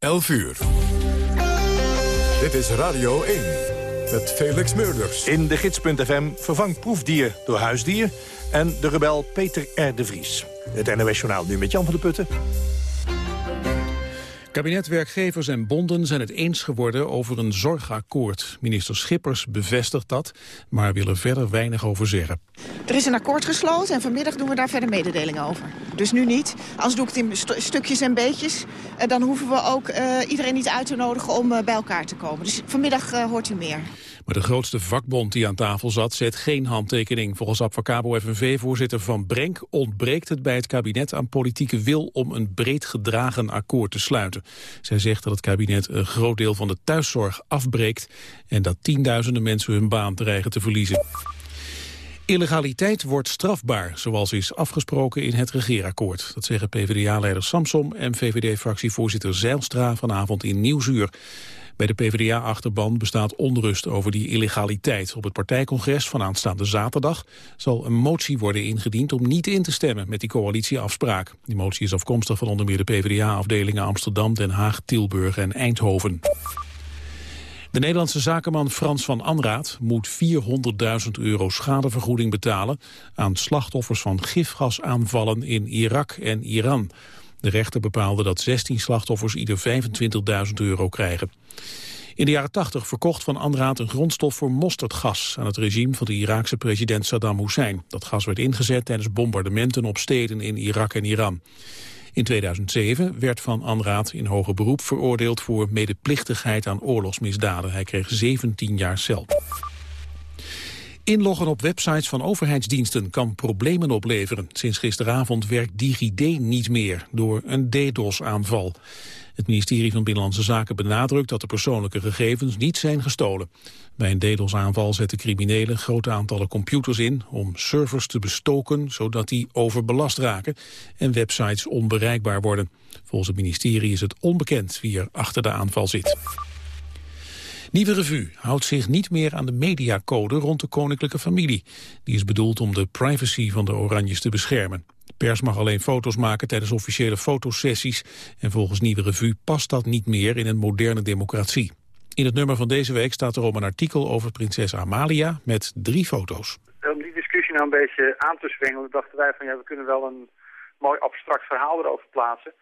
11 uur. Dit is Radio 1 met Felix Meurders. In de gids.fm vervangt proefdier door huisdier... en de rebel Peter R. de Vries. Het NOS Journaal nu met Jan van der Putten. Kabinet, werkgevers en bonden zijn het eens geworden over een zorgakkoord. Minister Schippers bevestigt dat, maar wil er verder weinig over zeggen. Er is een akkoord gesloten en vanmiddag doen we daar verder mededelingen over. Dus nu niet. Als doe ik het in stukjes en beetjes. Uh, dan hoeven we ook uh, iedereen niet uit te nodigen om uh, bij elkaar te komen. Dus vanmiddag hoort u meer. Maar de grootste vakbond die aan tafel zat zet geen handtekening. Volgens Advocabo FNV-voorzitter Van Brenk ontbreekt het bij het kabinet aan politieke wil om een breed gedragen akkoord te sluiten. Zij zegt dat het kabinet een groot deel van de thuiszorg afbreekt en dat tienduizenden mensen hun baan dreigen te verliezen. Illegaliteit wordt strafbaar, zoals is afgesproken in het regeerakkoord. Dat zeggen PvdA-leider Samsom en VVD-fractievoorzitter Zeilstra vanavond in Nieuwsuur. Bij de PvdA-achterban bestaat onrust over die illegaliteit. Op het partijcongres van aanstaande zaterdag zal een motie worden ingediend om niet in te stemmen met die coalitieafspraak. Die motie is afkomstig van onder meer de PvdA-afdelingen Amsterdam, Den Haag, Tilburg en Eindhoven. De Nederlandse zakenman Frans van Anraat moet 400.000 euro schadevergoeding betalen aan slachtoffers van gifgasaanvallen in Irak en Iran. De rechter bepaalde dat 16 slachtoffers ieder 25.000 euro krijgen. In de jaren 80 verkocht Van Anraat een grondstof voor mosterdgas aan het regime van de Iraakse president Saddam Hussein. Dat gas werd ingezet tijdens bombardementen op steden in Irak en Iran. In 2007 werd Van Anraat in hoger beroep veroordeeld voor medeplichtigheid aan oorlogsmisdaden. Hij kreeg 17 jaar cel. Inloggen op websites van overheidsdiensten kan problemen opleveren. Sinds gisteravond werkt DigiD niet meer door een DDoS-aanval. Het ministerie van Binnenlandse Zaken benadrukt dat de persoonlijke gegevens niet zijn gestolen. Bij een DDoS-aanval zetten criminelen grote aantallen computers in om servers te bestoken zodat die overbelast raken en websites onbereikbaar worden. Volgens het ministerie is het onbekend wie er achter de aanval zit. Nieuwe Revue houdt zich niet meer aan de mediacode rond de koninklijke familie. Die is bedoeld om de privacy van de Oranjes te beschermen. Pers mag alleen foto's maken tijdens officiële fotosessies. En volgens Nieuwe Revue past dat niet meer in een moderne democratie. In het nummer van deze week staat er om een artikel over prinses Amalia met drie foto's. Om die discussie nou een beetje aan te zwengelen, dachten wij van ja, we kunnen wel een mooi abstract verhaal erover plaatsen.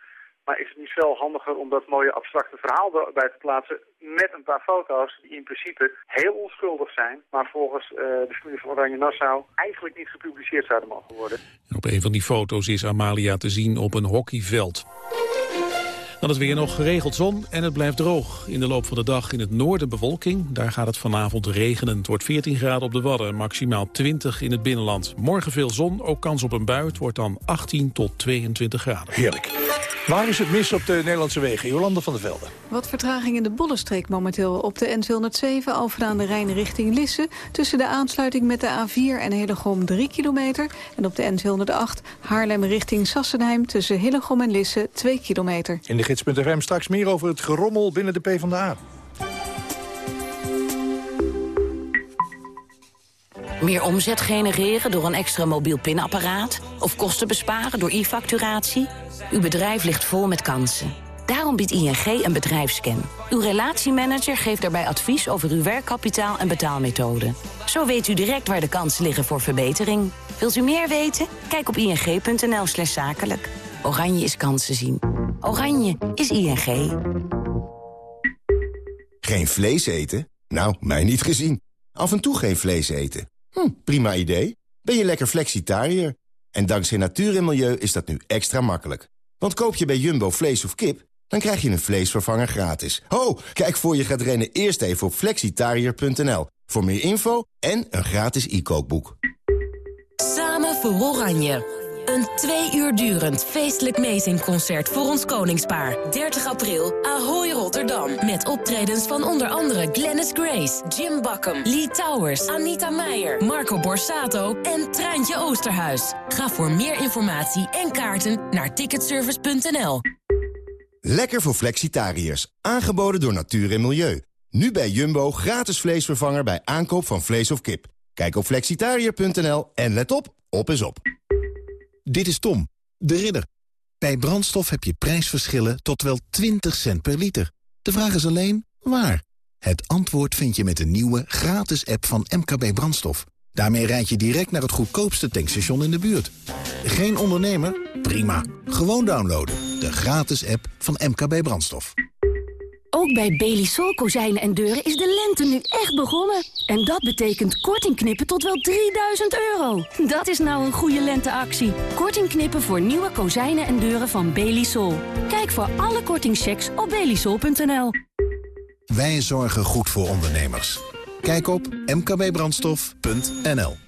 Maar is het niet veel handiger om dat mooie abstracte verhaal bij te plaatsen met een paar foto's die in principe heel onschuldig zijn, maar volgens uh, de familie van Oranje Nassau eigenlijk niet gepubliceerd zouden mogen worden. op een van die foto's is Amalia te zien op een hockeyveld. Dan het weer nog geregeld zon en het blijft droog. In de loop van de dag in het noorden bewolking. Daar gaat het vanavond regenen. Het wordt 14 graden op de Wadden, maximaal 20 in het binnenland. Morgen veel zon, ook kans op een bui. Het wordt dan 18 tot 22 graden. Heerlijk. Waar is het mis op de Nederlandse wegen? Jolanda van der Velde. Wat vertraging in de Bollenstreek momenteel op de N207 Alphen aan de Rijn richting Lisse. Tussen de aansluiting met de A4 en Hillegom 3 kilometer. En op de N208 Haarlem richting Sassenheim tussen Hillegom en Lisse 2 kilometer. In de gids.fm straks meer over het gerommel binnen de PvdA. Meer omzet genereren door een extra mobiel pinapparaat? Of kosten besparen door e-facturatie? Uw bedrijf ligt vol met kansen. Daarom biedt ING een bedrijfscan. Uw relatiemanager geeft daarbij advies over uw werkkapitaal en betaalmethode. Zo weet u direct waar de kansen liggen voor verbetering. Wilt u meer weten? Kijk op ing.nl slash zakelijk. Oranje is kansen zien. Oranje is ING. Geen vlees eten? Nou, mij niet gezien. Af en toe geen vlees eten. Hm, prima idee. Ben je lekker flexitariër? En dankzij natuur en milieu is dat nu extra makkelijk. Want koop je bij Jumbo vlees of kip, dan krijg je een vleesvervanger gratis. Ho, kijk voor je gaat rennen eerst even op flexitariër.nl. Voor meer info en een gratis e-kookboek. Samen voor Oranje. Een twee uur durend feestelijk meezingconcert voor ons koningspaar. 30 april, Ahoy Rotterdam. Met optredens van onder andere Glennis Grace, Jim Bakken, Lee Towers, Anita Meijer, Marco Borsato en Treintje Oosterhuis. Ga voor meer informatie en kaarten naar ticketservice.nl. Lekker voor flexitariërs. Aangeboden door Natuur en Milieu. Nu bij Jumbo gratis vleesvervanger bij aankoop van vlees of kip. Kijk op flexitariër.nl en let op, op is op. Dit is Tom, de ridder. Bij brandstof heb je prijsverschillen tot wel 20 cent per liter. De vraag is alleen, waar? Het antwoord vind je met de nieuwe gratis app van MKB Brandstof. Daarmee rijd je direct naar het goedkoopste tankstation in de buurt. Geen ondernemer? Prima. Gewoon downloaden. De gratis app van MKB Brandstof. Ook bij Belisol kozijnen en deuren is de lente nu echt begonnen. En dat betekent korting knippen tot wel 3000 euro. Dat is nou een goede lenteactie. Korting knippen voor nieuwe kozijnen en deuren van Belisol. Kijk voor alle kortingchecks op belisol.nl. Wij zorgen goed voor ondernemers. Kijk op mkbbrandstof.nl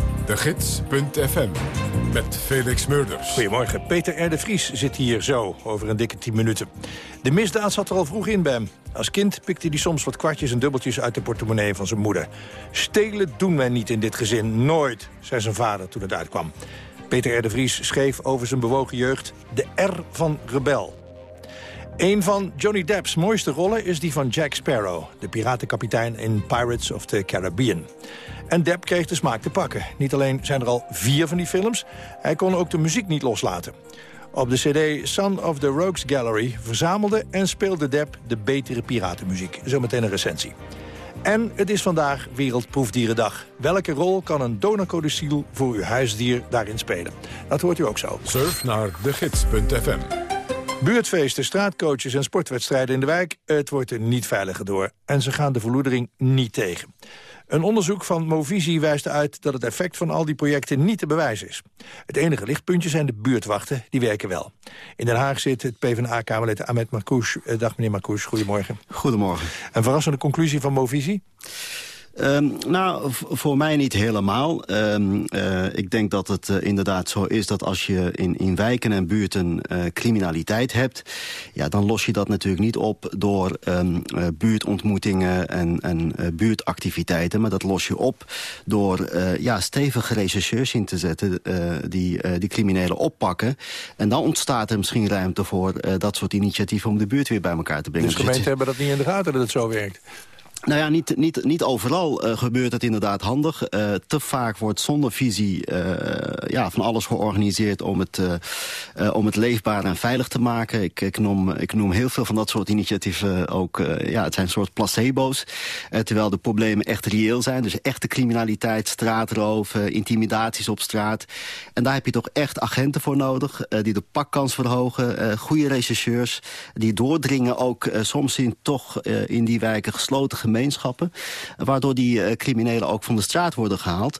De Gids.fm. Met Felix Murders. Goedemorgen. Peter R. de Vries zit hier zo, over een dikke 10 minuten. De misdaad zat er al vroeg in bij hem. Als kind pikte hij soms wat kwartjes en dubbeltjes uit de portemonnee van zijn moeder. Stelen doen wij niet in dit gezin, nooit, zei zijn vader toen het uitkwam. Peter R. de Vries schreef over zijn bewogen jeugd de R van rebel. Een van Johnny Depp's mooiste rollen is die van Jack Sparrow... de piratenkapitein in Pirates of the Caribbean. En Depp kreeg de smaak te pakken. Niet alleen zijn er al vier van die films, hij kon ook de muziek niet loslaten. Op de cd Son of the Rogues Gallery verzamelde en speelde Depp de betere piratenmuziek. Zometeen een recensie. En het is vandaag Wereldproefdierendag. Welke rol kan een donorcodiciel voor uw huisdier daarin spelen? Dat hoort u ook zo. Surf naar degids.fm. Buurtfeesten, straatcoaches en sportwedstrijden in de wijk. Het wordt er niet veiliger door. En ze gaan de verloedering niet tegen. Een onderzoek van Movisie wijst uit dat het effect van al die projecten niet te bewijzen is. Het enige lichtpuntje zijn de buurtwachten, die werken wel. In Den Haag zit het PvdA-kamerlid Ahmed Marcouch. Eh, dag meneer Marcouch, goedemorgen. Goedemorgen. Een verrassende conclusie van Movisie? Um, nou, voor mij niet helemaal. Um, uh, ik denk dat het uh, inderdaad zo is dat als je in, in wijken en buurten uh, criminaliteit hebt... ja, dan los je dat natuurlijk niet op door um, buurtontmoetingen en, en buurtactiviteiten. Maar dat los je op door ja, stevige rechercheurs in te zetten die, die criminelen oppakken. En dan ontstaat er misschien ruimte voor dat soort initiatieven om de buurt weer bij elkaar te brengen. Dus gemeenten hebben dat niet in de gaten dat het zo werkt? Nou ja, niet, niet, niet overal uh, gebeurt het inderdaad handig. Uh, te vaak wordt zonder visie uh, ja, van alles georganiseerd om het, om het leefbaar en veilig te maken. Ik, ik, noem, ik noem heel veel van dat soort initiatieven ook, ja, het zijn een soort placebo's. terwijl de problemen echt reëel zijn. Dus echte criminaliteit, straatroof, intimidaties op straat. En daar heb je toch echt agenten voor nodig, die de pakkans verhogen. goede rechercheurs, die doordringen ook soms in toch in die wijken gesloten gemeenschappen. Waardoor die uh, criminelen ook van de straat worden gehaald.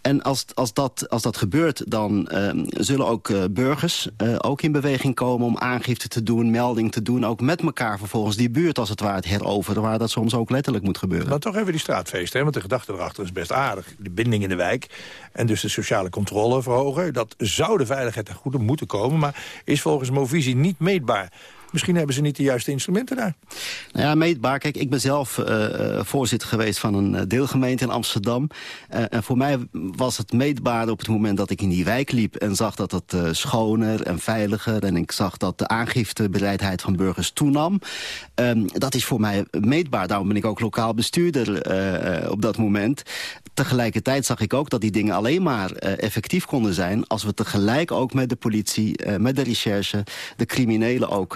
En als, als, dat, als dat gebeurt, dan uh, zullen ook uh, burgers uh, ook in beweging komen... om aangifte te doen, melding te doen. Ook met elkaar vervolgens die buurt als het ware het heroveren... waar dat soms ook letterlijk moet gebeuren. Maar toch even die straatfeesten, hè? want de gedachte erachter is best aardig. De binding in de wijk en dus de sociale controle verhogen. Dat zou de veiligheid ten goede moeten komen... maar is volgens Movisie niet meetbaar. Misschien hebben ze niet de juiste instrumenten daar. Nou ja, meetbaar. Kijk, ik ben zelf uh, voorzitter geweest van een deelgemeente in Amsterdam. En voor mij was het meetbaar op het moment dat ik in die wijk liep... en zag dat het schoner en veiliger... en ik zag dat de aangiftebereidheid van burgers toenam. Um, dat is voor mij meetbaar. Daarom ben ik ook lokaal bestuurder op dat moment. Tegelijkertijd zag ik ook dat die dingen alleen maar effectief konden zijn... als we tegelijk ook met de politie, met de recherche... de criminelen ook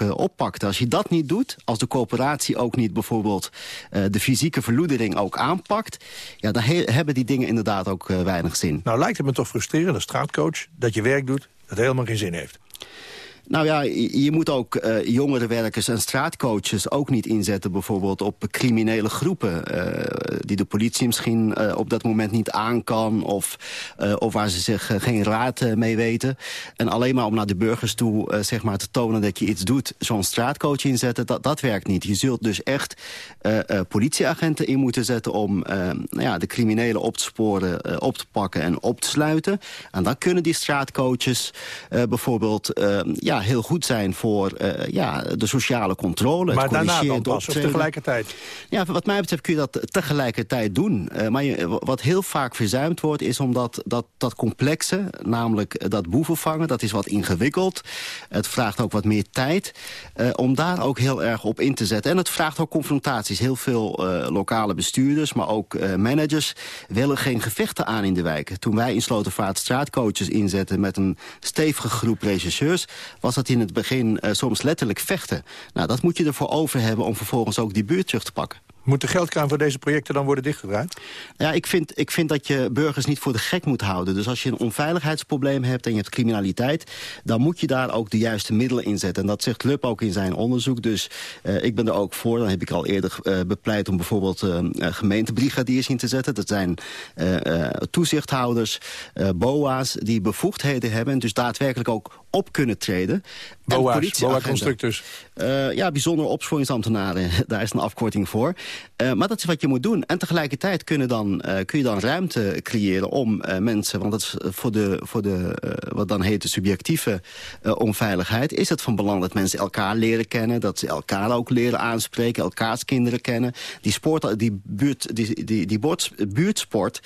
Als je dat niet doet, als de coöperatie ook niet bijvoorbeeld uh, de fysieke verloedering ook aanpakt, ja, dan he hebben die dingen inderdaad ook uh, weinig zin. Nou lijkt het me toch frustrerend als straatcoach dat je werk doet dat helemaal geen zin heeft. Nou ja, je moet ook uh, jongerenwerkers en straatcoaches ook niet inzetten... bijvoorbeeld op criminele groepen... Uh, die de politie misschien uh, op dat moment niet aan kan... of, of waar ze zich geen raad mee weten. En alleen maar om naar de burgers toe zeg maar, te tonen dat je iets doet... zo'n straatcoach inzetten, dat, dat werkt niet. Je zult dus echt politieagenten in moeten zetten... om nou ja, de criminelen op te sporen, op te pakken en op te sluiten. En dan kunnen die straatcoaches bijvoorbeeld... ja, ja, heel goed zijn voor eh, ja, de sociale controle. Maar het daarna dan corrigerend pas, of optreden. tegelijkertijd? Ja, wat mij betreft kun je dat tegelijkertijd doen. Eh, maar je, wat heel vaak verzuimd wordt, is omdat dat, dat complexe... namelijk dat boeven vangen, dat is wat ingewikkeld. Het vraagt ook wat meer tijd eh, om daar ook heel erg op in te zetten. En het vraagt ook confrontaties. Heel veel lokale bestuurders, maar ook managers... willen geen gevechten aan in de wijken. Toen wij in Slotervaart straatcoaches inzetten... met een stevige groep regisseurs... was dat in het begin eh, soms letterlijk vechten. Nou, dat moet je ervoor over hebben om vervolgens ook die buurt terug te pakken. Moet de geldkraan voor deze projecten dan worden dichtgedraaid? Ja, ik vind, ik vind dat je burgers niet voor de gek moet houden. Dus als je een onveiligheidsprobleem hebt en je hebt criminaliteit... dan moet je daar ook de juiste middelen in zetten. En dat zegt Lub ook in zijn onderzoek. Dus eh, ik ben er ook voor. Dan heb ik al eerder eh, bepleit om bijvoorbeeld eh, gemeentebrigadiers in te zetten. Dat zijn toezichthouders, BOA's, die bevoegdheden hebben... en dus daadwerkelijk ook op kunnen treden. En BOA's. BOA-constructeurs. Eh, ja, bijzondere opsporingsambtenaren, daar is een afkorting voor. Eh, maar dat is wat je moet doen. En tegelijkertijd kunnen dan, eh, kun je dan ruimte creëren om mensen... want dat is voor de, voor de wat dan heet de subjectieve onveiligheid... is het van belang dat mensen elkaar leren kennen... dat ze elkaar ook leren aanspreken, elkaars kinderen kennen. Die, sport, die, buurt, die, die, die buurtsport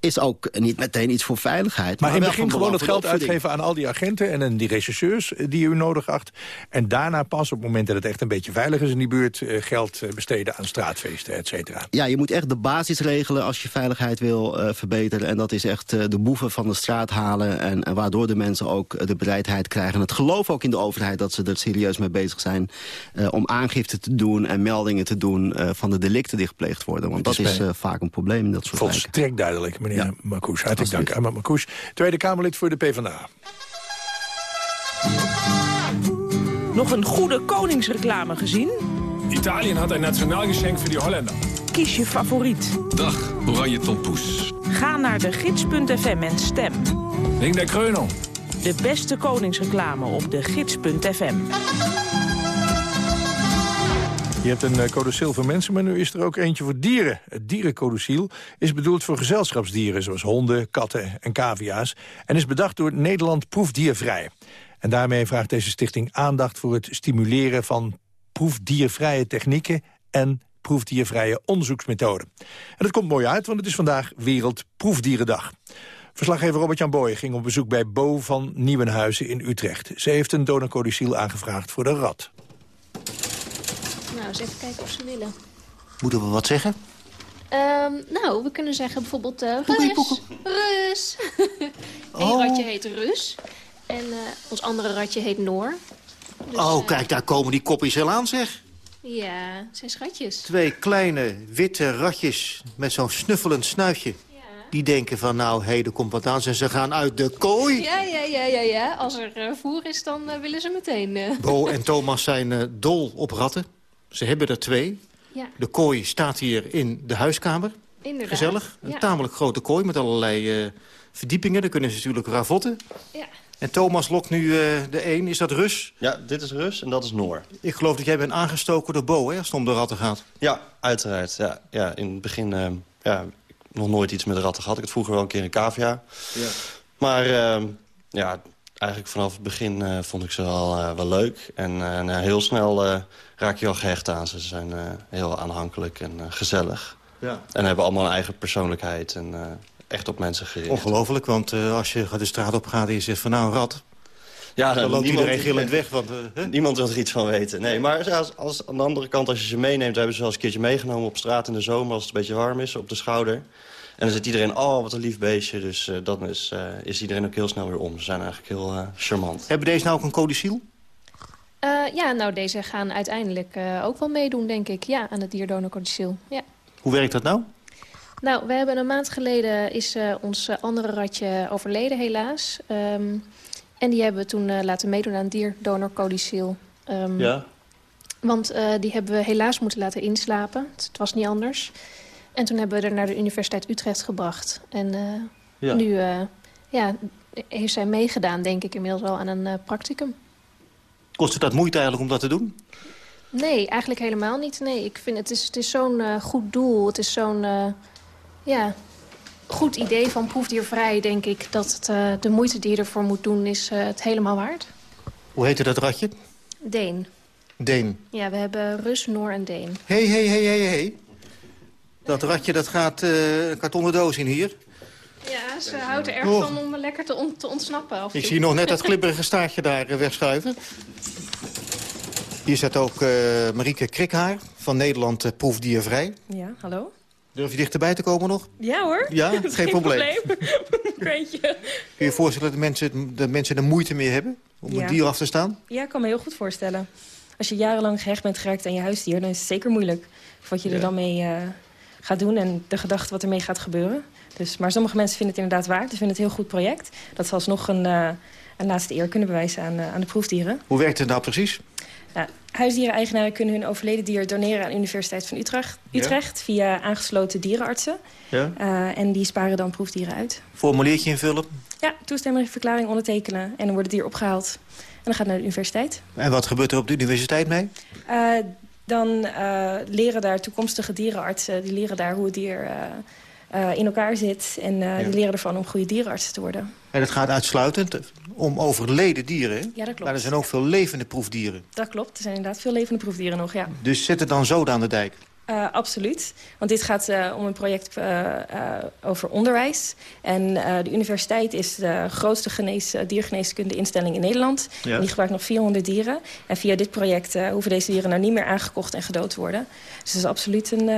is ook niet meteen iets voor veiligheid. Maar in het begin gewoon het geld uitgeven aan al die agenten... en die rechercheurs eh, die u nodig acht. En daarna pas, op het moment dat het echt een beetje veilig is in die buurt... eh, geld eh, besteden aan straatfeesten, et cetera. Ja, je moet echt de basis regelen als je veiligheid wil verbeteren. En dat is echt de boeven van de straat halen. En, en waardoor de mensen ook de bereidheid krijgen. En het geloof ook in de overheid dat ze er serieus mee bezig zijn. om aangifte te doen en meldingen te doen van de delicten die gepleegd worden. Want dat is vaak een probleem in dat soort. Volstrekt duidelijk, meneer Ja. Marcouch. Hartelijk dank, Ahmad Marcouch. Tweede Kamerlid voor de PvdA. Nog een goede koningsreclame gezien? Italien had een nationaal geschenk voor die Holländer. Kies je favoriet. Dag, oranje tompoes. Ga naar de gids.fm en stem. Wegen der Krönung. De beste koningsreclame op de gids.fm. Je hebt een eh, codicil voor mensen, maar nu is er ook eentje voor dieren. Het dierencodiciel is bedoeld voor gezelschapsdieren... zoals honden, katten en cavia's... en is bedacht door Nederland Proefdiervrij. En daarmee vraagt deze stichting aandacht voor het stimuleren van proefdiervrije technieken... en proefdiervrije onderzoeksmethoden. En dat komt mooi uit, want het is vandaag Wereldproefdierendag. Verslaggever Robert-Jan Boy ging op bezoek bij Bo van Nieuwenhuizen in Utrecht. Ze heeft een donorcodiciel aangevraagd voor de rat. Nou, eens even kijken of ze willen. Moeten we wat zeggen? Ehm, nou, we kunnen zeggen bijvoorbeeld eh Rus. Rus. Eén Oh. ratje heet Rus. En eh, ons andere ratje heet Noor. Dus, oh, eh, kijk, daar komen die kopjes wel aan, zeg. Ja, zijn schatjes. Twee kleine, witte ratjes met zo'n snuffelend snuitje. Die denken van, nou, hé, er komt wat aan. En ze gaan uit de kooi. Ja, ja, ja, ja, ja. Als er eh, voer is, dan willen ze meteen. Bo en Thomas zijn dol op ratten. Ze hebben er twee. Ja, De kooi staat hier in de huiskamer. inderdaad. Gezellig. Een Ja. tamelijk grote kooi met allerlei eh, verdiepingen. Daar kunnen ze natuurlijk ravotten. Ja. En Thomas lokt nu eh, de een. Is dat Rus? Ja, dit is Rus en dat is Noor. Ik geloof dat jij bent aangestoken door Bo, hè, als het om de ratten gaat. Ja, uiteraard. Ja, ja, in het begin eh, ja, nog nooit iets met ratten gehad. Ik had vroeger wel een keer een cavia. Ja. Maar ja, eigenlijk vanaf het begin eh, vond ik ze wel, eh, wel leuk. En eh, nou, heel snel raak je wel gehecht aan ze. Ze zijn heel aanhankelijk en gezellig. Ja. En hebben allemaal een eigen persoonlijkheid en echt op mensen gericht. Ongelooflijk, want als je de straat op gaat en je zegt van nou een rat... Ja, dan loopt niemand- iedereen gillend weg. Want? Niemand wil er iets van weten. Nee, maar als, als, aan de andere kant, als je ze meeneemt... hebben ze wel eens een keertje meegenomen op straat in de zomer... als het een beetje warm is, op de schouder. En dan zit iedereen, oh, wat een lief beestje. Dus eh, dan is, eh, is iedereen ook heel snel weer om. Ze zijn eigenlijk heel eh, charmant. Hebben deze nou ook een codiciel? Eh, ja, nou, deze gaan uiteindelijk eh, ook wel meedoen, denk ik. Ja, aan het dierdonorcodiciel. Ja. Hoe werkt dat nou? Nou, we hebben een maand geleden is eh, ons andere ratje overleden, helaas. Ehm, en die hebben we toen laten meedoen aan het dierdonorcodiciel. Ehm, Ja? Want eh, die hebben we helaas moeten laten inslapen. Het, het was niet anders. En toen hebben we er naar de Universiteit Utrecht gebracht. En eh, Ja. nu eh, ja, heeft zij meegedaan, denk ik, inmiddels wel aan een eh, practicum. Kost het dat moeite eigenlijk om dat te doen? Nee, eigenlijk helemaal niet. Nee, ik vind het is, het is zo'n goed doel. Het is zo'n ja, goed idee van proefdiervrij, denk ik. Dat het, de moeite die je ervoor moet doen, is het helemaal waard. Hoe heette dat ratje? Deen. Deen. Ja, we hebben Rus, Noor en Deen. Hé, hé, hé, hé, hé. Dat ratje dat gaat eh, een kartonnen doos in hier. Ja, ze houdt er erg Oh. van om lekker te, on- te ontsnappen. Ik zie nog net dat glibberige staartje daar eh, wegschuiven. Hier zit ook eh, Marieke Krikhaar van Nederland eh, Proefdiervrij. Ja, hallo? Durf je dichterbij te komen nog? Ja hoor. Ja, geen probleem. Kreuntje. Kun je je voorstellen dat mensen, dat mensen er moeite mee hebben om Ja. een dier af te staan? Ja, ik kan me heel goed voorstellen. Als je jarenlang gehecht bent geraakt aan je huisdier... dan is het zeker moeilijk wat je er dan mee eh, gaat doen... en de gedachte wat ermee gaat gebeuren. Dus, maar sommige mensen vinden het inderdaad waard. Ze vinden het een heel goed project. Dat ze alsnog een, eh, een laatste eer kunnen bewijzen aan, eh, aan de proefdieren. Hoe werkt het nou precies? Nou, huisdiereneigenaren kunnen hun overleden dier doneren aan de Universiteit van Utrecht, Ja. Utrecht via aangesloten dierenartsen. Ja. Eh, en die sparen dan proefdieren uit. Formuliertje invullen. Ja, toestemmingsverklaring ondertekenen en dan wordt het dier opgehaald. En dan gaat het naar de universiteit. En wat gebeurt er op de universiteit mee? Dan eh, leren daar toekomstige dierenartsen... die leren daar hoe het dier eh, eh, in elkaar zit. En Ja. die leren ervan om goede dierenartsen te worden. En het gaat uitsluitend om overleden dieren. Ja, dat klopt. Maar er zijn ook veel levende proefdieren. Dat klopt. Er zijn inderdaad veel levende proefdieren nog, ja. Dus zet het dan zo aan de dijk. Eh, absoluut. Want dit gaat eh, om een project eh, over onderwijs. En de universiteit is de grootste genees, diergeneeskunde instelling in Nederland. Ja. En die gebruikt nog 400 dieren. En via dit project hoeven deze dieren nou niet meer aangekocht en gedood te worden. Dus dat is absoluut een,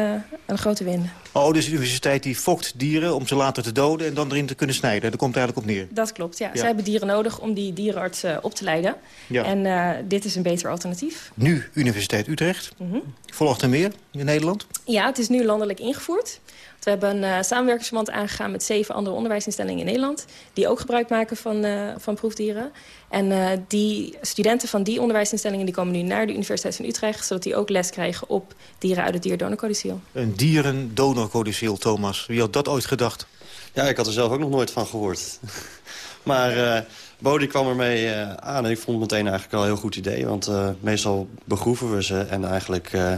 een grote win. Oh, dus de universiteit die fokt dieren om ze later te doden... en dan erin te kunnen snijden. Daar komt het eigenlijk op neer. Dat klopt, ja. Ja. Zij hebben dieren nodig om die dierenarts eh, op te leiden. Ja. En dit is een beter alternatief. Nu Universiteit Utrecht. Mhm. Volgt er meer in Nederland? Ja, het is nu landelijk ingevoerd. We hebben een eh, samenwerkingsverband aangegaan met zeven andere onderwijsinstellingen in Nederland... die ook gebruik maken van, eh, van proefdieren. En eh, die studenten van die onderwijsinstellingen die komen nu naar de Universiteit van Utrecht... zodat die ook les krijgen op dieren uit het dierdonorcodiciel. Een dierendonorcodiciel, Thomas. Wie had dat ooit gedacht? Ja, ik had er zelf ook nog nooit van gehoord. maar eh Bodie kwam ermee eh, aan en ik vond het meteen eigenlijk al een heel goed idee. Want eh, meestal begroeven we ze en eigenlijk eh,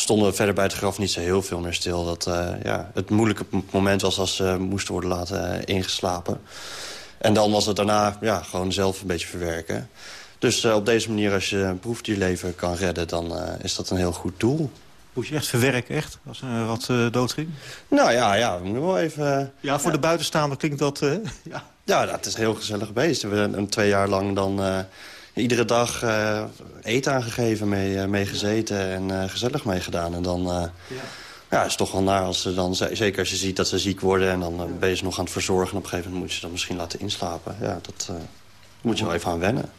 stonden we verder bij het graf niet zo heel veel meer stil. Dat eh, ja, het moeilijke moment was als ze moesten worden laten eh, ingeslapen. En dan was het daarna ja, gewoon zelf een beetje verwerken. Dus eh, op deze manier, als je een proefdierleven kan redden, dan is dat een heel goed doel. Moest je echt verwerken, echt? Als er wat eh, doodging? Nou ja, ja, we moeten wel even... Ja, voor de buitenstaander klinkt dat... ja. Ja, dat is heel gezellig beest. We hebben een twee jaar lang dan iedere dag eh, eten aangegeven, mee, eh, mee gezeten en eh, gezellig meegedaan. En dan eh, ja. is het toch wel naar als ze dan, zeker als je ziet dat ze ziek worden... en dan ben je ze nog aan het verzorgen en op een gegeven moment moet je ze dan misschien laten inslapen. Ja, dat eh, moet je wel even aan wennen.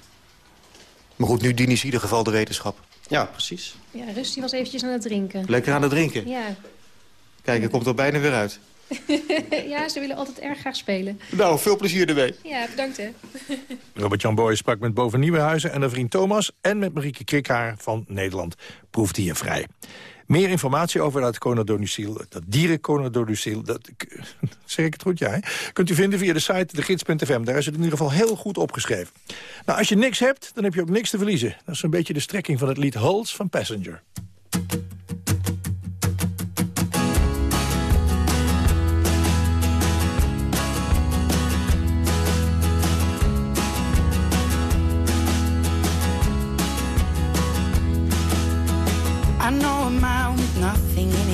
Maar goed, nu dient in ieder geval de wetenschap. Ja, precies. Ja, Rus die was eventjes aan het drinken. Lekker aan het drinken. Ja. Kijk, er komt er bijna weer uit. ja, ze willen altijd erg graag spelen. Nou, veel plezier ermee. Ja, bedankt hè. Robert-Jan Boy sprak met Boven Nieuwenhuizen en haar vriend Thomas... en met Marieke Krikhaar van Nederland Proefdiervrij. Meer informatie over dat conadoniciel, dat dierenconadoniciel... dat zeg ik het goed, ja, hè? kunt u vinden via de site degids.fm. Daar is het in ieder geval heel goed opgeschreven. Nou, als je niks hebt, dan heb je ook niks te verliezen. Dat is een beetje de strekking van het lied Hulls van Passenger.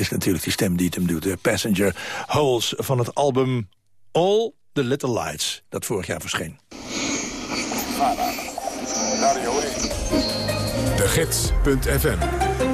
Is natuurlijk die stem die het hem doet. De Passenger Holes van het album All the Little Lights. Dat vorig jaar verscheen. De Gids.fm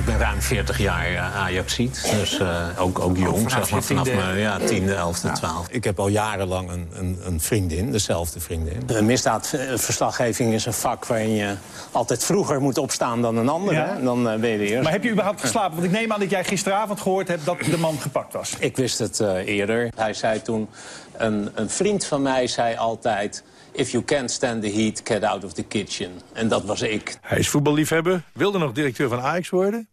ik ben ruim 40 jaar uh, Ajaxiet, dus uh, ook, ook jong, zeg maar, vanaf mijn ja, 10e, 11e, 12 Ik heb al jarenlang een, een, een, vriendin, dezelfde vriendin. De misdaadverslaggeving is een vak waarin je altijd vroeger moet opstaan dan een ander. Ja. Dan uh, ben je de eerste. Maar heb je überhaupt geslapen? Want ik neem aan dat jij gisteravond gehoord hebt dat de man gepakt was. Ik wist het eerder. Hij zei toen, een, een vriend van mij zei altijd... If you can't stand the heat, get out of the kitchen. En dat was ik. Hij is voetballiefhebber, wilde nog directeur van Ajax worden.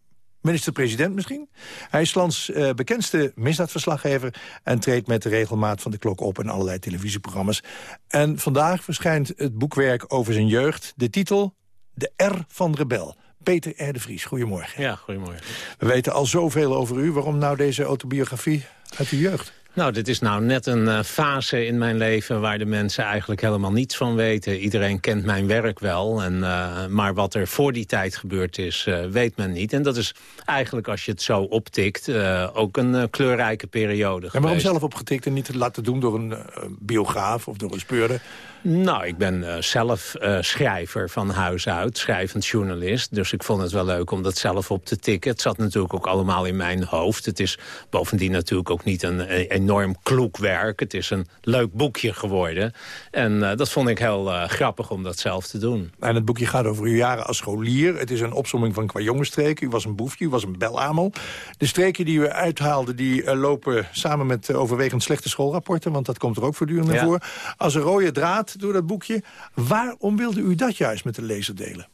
Minister-president misschien. Hij is lands uh, bekendste misdaadverslaggever... en treedt met de regelmaat van de klok op in allerlei televisieprogramma's. En vandaag verschijnt het boekwerk over zijn jeugd. De titel De R van Rebel. Peter R. de Vries, goedemorgen. Ja, goedemorgen. We weten al zoveel over u. Waarom nou deze autobiografie uit uw jeugd? Nou, dit is nou net een uh, fase in mijn leven waar de mensen eigenlijk helemaal niets van weten. Iedereen kent mijn werk wel, en, uh, maar wat er voor die tijd gebeurd is, uh, weet men niet. En dat is eigenlijk, als je het zo optikt, ook een kleurrijke periode En waarom zelf opgetikt en niet laten doen door een biograaf of door een speurder? Nou, ik ben uh, zelf uh, schrijver van huis uit, schrijvend journalist. Dus ik vond het wel leuk om dat zelf op te tikken. Het zat natuurlijk ook allemaal in mijn hoofd. Het is bovendien natuurlijk ook niet een, een enorm kloek werk. Het is een leuk boekje geworden. En uh, dat vond ik heel grappig om dat zelf te doen. En het boekje gaat over uw jaren als scholier. Het is een opsomming van qua jongenstreken. U was een boefje, u was een belamel. De streken die u uithaalde, die lopen samen met overwegend slechte schoolrapporten. Want dat komt er ook voortdurend naar ja. voor. Als een rode draad door dat boekje. Waarom wilde u dat juist met de lezer delen?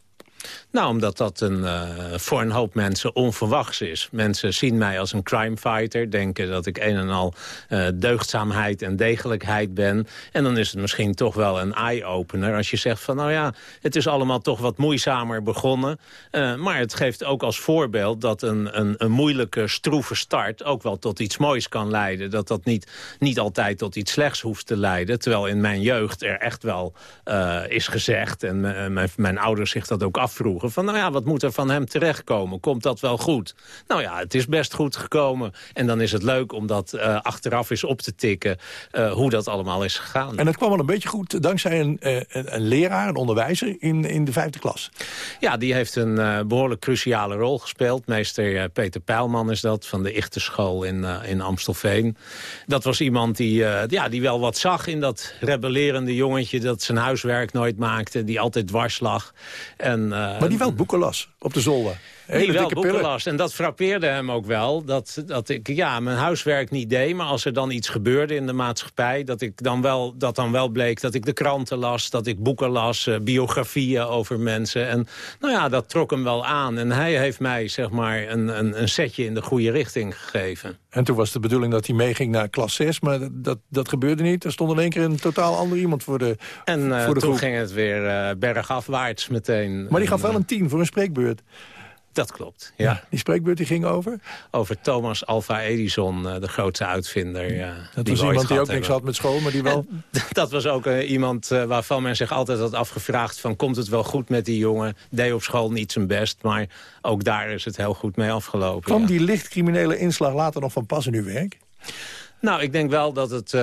Nou, omdat dat een, uh, voor een hoop mensen onverwachts is. Mensen zien mij als een crimefighter, denken dat ik een en al uh, deugdzaamheid en degelijkheid ben. En dan is het misschien toch wel een eye-opener als je zegt van... nou ja, het is allemaal toch wat moeizamer begonnen. Uh, maar het geeft ook als voorbeeld dat een, een, een moeilijke, stroeve start... ook wel tot iets moois kan leiden. Dat dat niet, niet altijd tot iets slechts hoeft te leiden. Terwijl in mijn jeugd er echt wel is gezegd... en mijn, mijn ouders zich dat ook afvroegen van nou ja, wat moet er van hem terechtkomen? Komt dat wel goed? Nou ja, het is best goed gekomen. En dan is het leuk om dat uh, achteraf eens op te tikken... Uh, hoe dat allemaal is gegaan. En dat kwam wel een beetje goed dankzij een, uh, een, een leraar, een onderwijzer in, in de vijfde klas. Ja, die heeft een behoorlijk cruciale rol gespeeld. Meester Peter Pijlman is dat, van de Ichterschool in, in Amstelveen. Dat was iemand die, ja, die wel wat zag in dat rebellerende jongetje... dat zijn huiswerk nooit maakte, die altijd dwars lag. En, maar die wel boeken las op de zolder. Hele die wel boeken las. En dat frappeerde hem ook wel. Dat, dat ik ja, mijn huiswerk niet deed. Maar als er dan iets gebeurde in de maatschappij... dat, ik dan wel, dat dan wel bleek dat ik de kranten las. Dat ik boeken las, uh, biografieën over mensen. En nou ja, dat trok hem wel aan. En hij heeft mij zeg maar een, een, een setje in de goede richting gegeven. En toen was de bedoeling dat hij meeging naar klas 6. Maar dat, dat gebeurde niet. Er stond in één keer een totaal ander iemand voor de En uh, voor de toen groep. ging het weer uh, bergafwaarts meteen. Maar die gaf wel een 10 voor een spreekbeurt. Dat klopt, ja. ja. Die spreekbeurt die ging over? Over Thomas Alva Edison, de grootste uitvinder. Ja, dat was iemand die ook niks had met school, maar die wel... Dat was ook uh, iemand uh, waarvan men zich altijd had afgevraagd... van komt het wel goed met die jongen? Deed op school niet zijn best, maar ook daar is het heel goed mee afgelopen. Kwam ja. die lichtcriminele inslag later nog van pas in uw werk? Nou, ik denk wel dat het uh,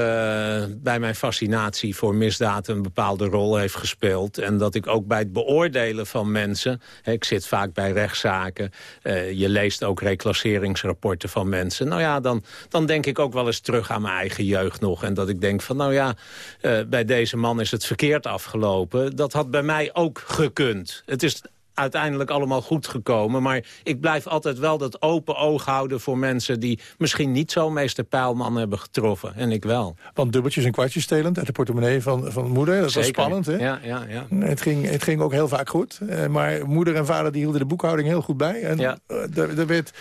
bij mijn fascinatie voor misdaad een bepaalde rol heeft gespeeld. En dat ik ook bij het beoordelen van mensen... Hè, ik zit vaak bij rechtszaken, uh, je leest ook reclasseringsrapporten van mensen. Nou ja, dan, dan denk ik ook wel eens terug aan mijn eigen jeugd nog. En dat ik denk van, nou ja, uh, bij deze man is het verkeerd afgelopen. Dat had bij mij ook gekund. Het is uiteindelijk allemaal goed gekomen. Maar ik blijf altijd wel dat open oog houden voor mensen... die misschien niet zo meester Pijlman hebben getroffen. En ik wel. Want dubbeltjes en kwartjes stelend uit de portemonnee van, van moeder. Dat was spannend, hè? Ja, ja, ja. Het, ging, het ging ook heel vaak goed. Uh, maar moeder en vader die hielden de boekhouding heel goed bij. En ja. uh, er werd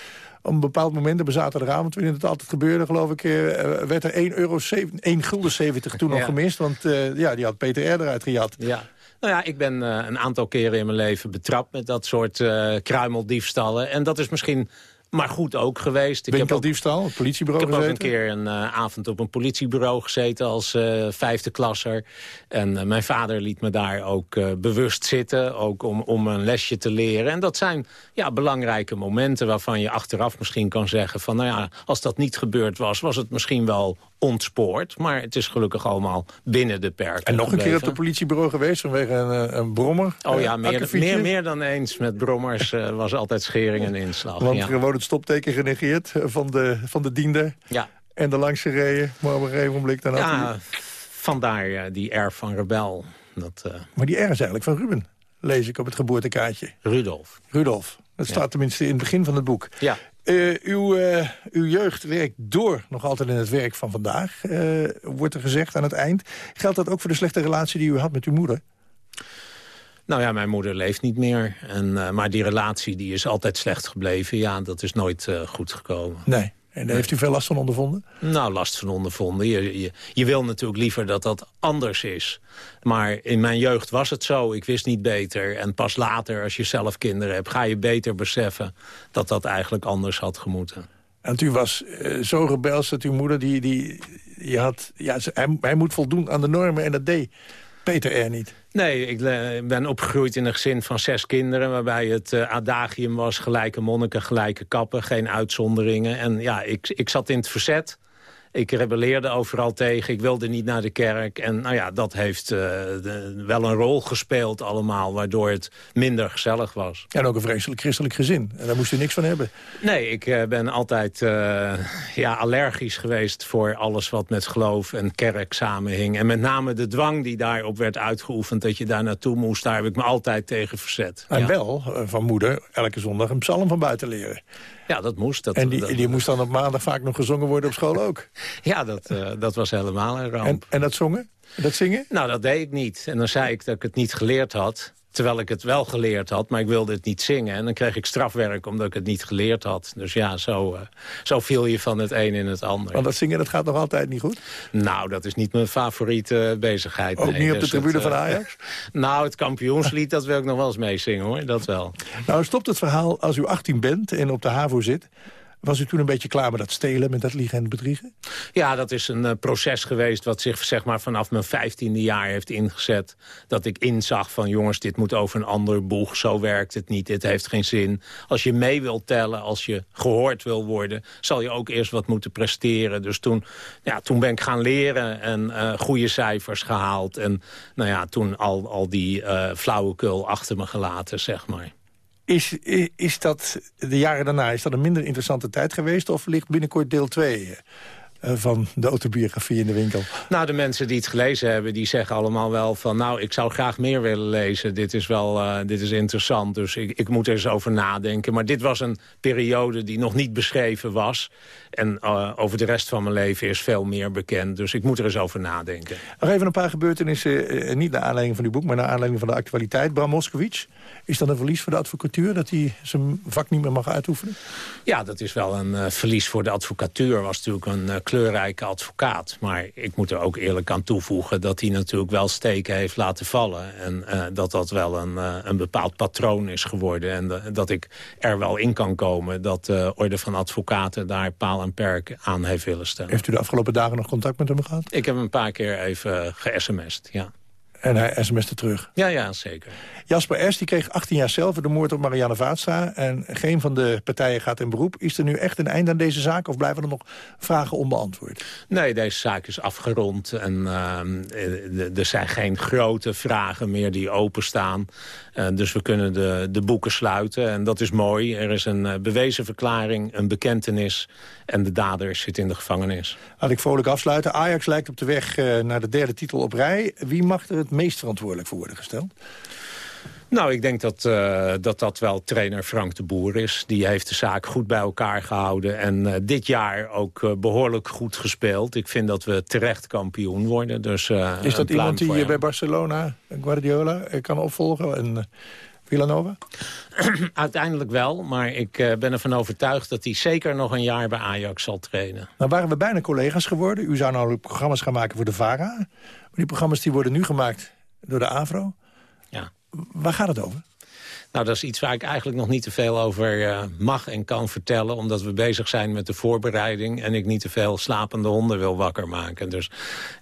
op een bepaald moment, op zaterdagavond, wanneer het altijd gebeurde, geloof ik, uh, werd er 1, euro 7, 1 gulden 70 toen ja. nog gemist. Want uh, ja, die had Peter R. eruit gejat. Ja. Nou ja, ik ben uh, een aantal keren in mijn leven betrapt met dat soort uh, kruimeldiefstallen. En dat is misschien maar goed ook geweest. Ik heb diefstal, het politiebureau Ik heb gezeten? ook een keer een uh, avond op een politiebureau gezeten als uh, vijfde klasser. En uh, mijn vader liet me daar ook bewust zitten, ook om, om een lesje te leren. En dat zijn ja, belangrijke momenten waarvan je achteraf misschien kan zeggen... van nou ja, als dat niet gebeurd was, was het misschien wel ontspoord. Maar het is gelukkig allemaal binnen de perken En nog gebleven. een keer op het politiebureau geweest vanwege een, een brommer? Oh ja, meer, meer, meer dan eens. Met brommers uh, was altijd schering en inslag. Want ja. gewoon het stopteken genegeerd van de, van de diender. Ja. En de langs gereden, maar op een gegeven moment dan Ja, vandaar uh, die R van Rebel. Dat, uh... Maar die R is eigenlijk van Ruben, lees ik op het geboortekaartje. Rudolf. Rudolf. Dat Ja. staat tenminste in het begin van het boek. Ja. Uh, uw, uh, uw jeugd werkt door nog altijd in het werk van vandaag, uh, wordt er gezegd aan het eind. Geldt dat ook voor de slechte relatie die u had met uw moeder? Nou ja, mijn moeder leeft niet meer. En, maar die relatie die is altijd slecht gebleven. Ja, dat is nooit goed gekomen. Nee. En daar heeft u veel last van ondervonden? Nou, last van ondervonden. Je, je, je wil natuurlijk liever dat dat anders is. Maar in mijn jeugd was het zo. Ik wist niet beter. En pas later, als je zelf kinderen hebt... ga je beter beseffen dat dat eigenlijk anders had gemoeten. En u was uh, zo rebels dat uw moeder... Die, die, die had, ja, hij moet voldoen aan de normen en dat deed Peter er niet. Nee, ik ben opgegroeid in een gezin van zes kinderen... waarbij het uh, adagium was gelijke monniken, gelijke kappen, geen uitzonderingen. En ja, ik, ik zat in het verzet. Ik rebelleerde overal tegen, ik wilde niet naar de kerk. En nou ja, dat heeft uh, de, wel een rol gespeeld allemaal... waardoor het minder gezellig was. En ook een vreselijk christelijk gezin. En daar moest u niks van hebben. Nee, ik uh, ben altijd uh, ja, allergisch geweest voor alles wat met geloof en kerk samenhing. En met name de dwang die daarop werd uitgeoefend... dat je daar naartoe moest, daar heb ik me altijd tegen verzet. En ja. wel van moeder elke zondag een psalm van buiten leren. Ja, dat moest. Dat, en die, dat, die moest dan op maandag vaak nog gezongen worden op school ook? Ja, dat, uh, dat was helemaal een ramp. En, en dat zongen? Dat zingen? Nou, dat deed ik niet. En dan zei ik dat ik het niet geleerd had. Terwijl ik het wel geleerd had, maar ik wilde het niet zingen. En dan kreeg ik strafwerk omdat ik het niet geleerd had. Dus ja, zo, uh, zo viel je van het een in het ander. Want dat zingen, dat gaat nog altijd niet goed? Nou, dat is niet mijn favoriete bezigheid. Ook nee. niet op de dus tribune het, van Ajax? Uh, nou, het kampioenslied, dat wil ik nog wel eens meezingen, hoor. Dat wel. Nou, stopt het verhaal als u 18 bent en op de HAVO zit... Was u toen een beetje klaar met dat stelen, met dat liegen en bedriegen? Ja, dat is een uh, proces geweest wat zich zeg maar, vanaf mijn vijftiende jaar heeft ingezet. Dat ik inzag van jongens, dit moet over een ander boeg. Zo werkt het niet, dit heeft geen zin. Als je mee wilt tellen, als je gehoord wil worden... zal je ook eerst wat moeten presteren. Dus toen, ja, toen ben ik gaan leren en uh, goede cijfers gehaald. En nou ja, toen al, al die uh, flauwekul achter me gelaten, zeg maar. Is, is dat de jaren daarna is dat een minder interessante tijd geweest... of ligt binnenkort deel 2 uh, van de autobiografie in de winkel? Nou, de mensen die het gelezen hebben, die zeggen allemaal wel van... nou, ik zou graag meer willen lezen. Dit is wel uh, dit is interessant, dus ik, ik moet er eens over nadenken. Maar dit was een periode die nog niet beschreven was. En uh, over de rest van mijn leven is veel meer bekend. Dus ik moet er eens over nadenken. Nog even een paar gebeurtenissen, uh, niet naar aanleiding van uw boek... maar naar aanleiding van de actualiteit. Bram Moskowitz, is dat een verlies voor de advocatuur... dat hij zijn vak niet meer mag uitoefenen? Ja, dat is wel een uh, verlies voor de advocatuur. was natuurlijk een uh, kleurrijke advocaat. Maar ik moet er ook eerlijk aan toevoegen... dat hij natuurlijk wel steken heeft laten vallen. En uh, dat dat wel een, een bepaald patroon is geworden. En dat ik er wel in kan komen... dat de orde van advocaten daar paal en perk aan heeft willen stellen. Heeft u de afgelopen dagen nog contact met hem gehad? Ik heb een paar keer even ge-sms'd, ja. En hij sms'te terug. Ja, ja, zeker. Jasper S. die kreeg 18 jaar zelf voor de moord op Marianne Vaatstra. En geen van de partijen gaat in beroep. Is er nu echt een einde aan deze zaak of blijven er nog vragen onbeantwoord? Nee, deze zaak is afgerond. En uh, er zijn geen grote vragen meer die openstaan. Uh, dus we kunnen de, de boeken sluiten. En dat is mooi. Er is een uh, bewezen verklaring, een bekentenis. En de dader zit in de gevangenis. Laat ik vrolijk afsluiten. Ajax lijkt op de weg naar de derde titel op rij. Wie mag er het meest verantwoordelijk voor worden gesteld? Nou, ik denk dat, uh, dat dat wel trainer Frank de Boer is. Die heeft de zaak goed bij elkaar gehouden. En uh, dit jaar ook uh, behoorlijk goed gespeeld. Ik vind dat we terecht kampioen worden. Dus, is dat iemand die je bij Barcelona, Guardiola, kan opvolgen? En, Villanova? Uiteindelijk wel, maar ik ben ervan overtuigd... dat hij zeker nog een jaar bij Ajax zal trainen. Nou waren we bijna collega's geworden. U zou nou programma's gaan maken voor de VARA. Maar die programma's die worden nu gemaakt door de AVRO. Ja. Waar gaat het over? Nou, dat is iets waar ik eigenlijk nog niet te veel over uh, mag en kan vertellen. Omdat we bezig zijn met de voorbereiding. En ik niet te veel slapende honden wil wakker maken. Dus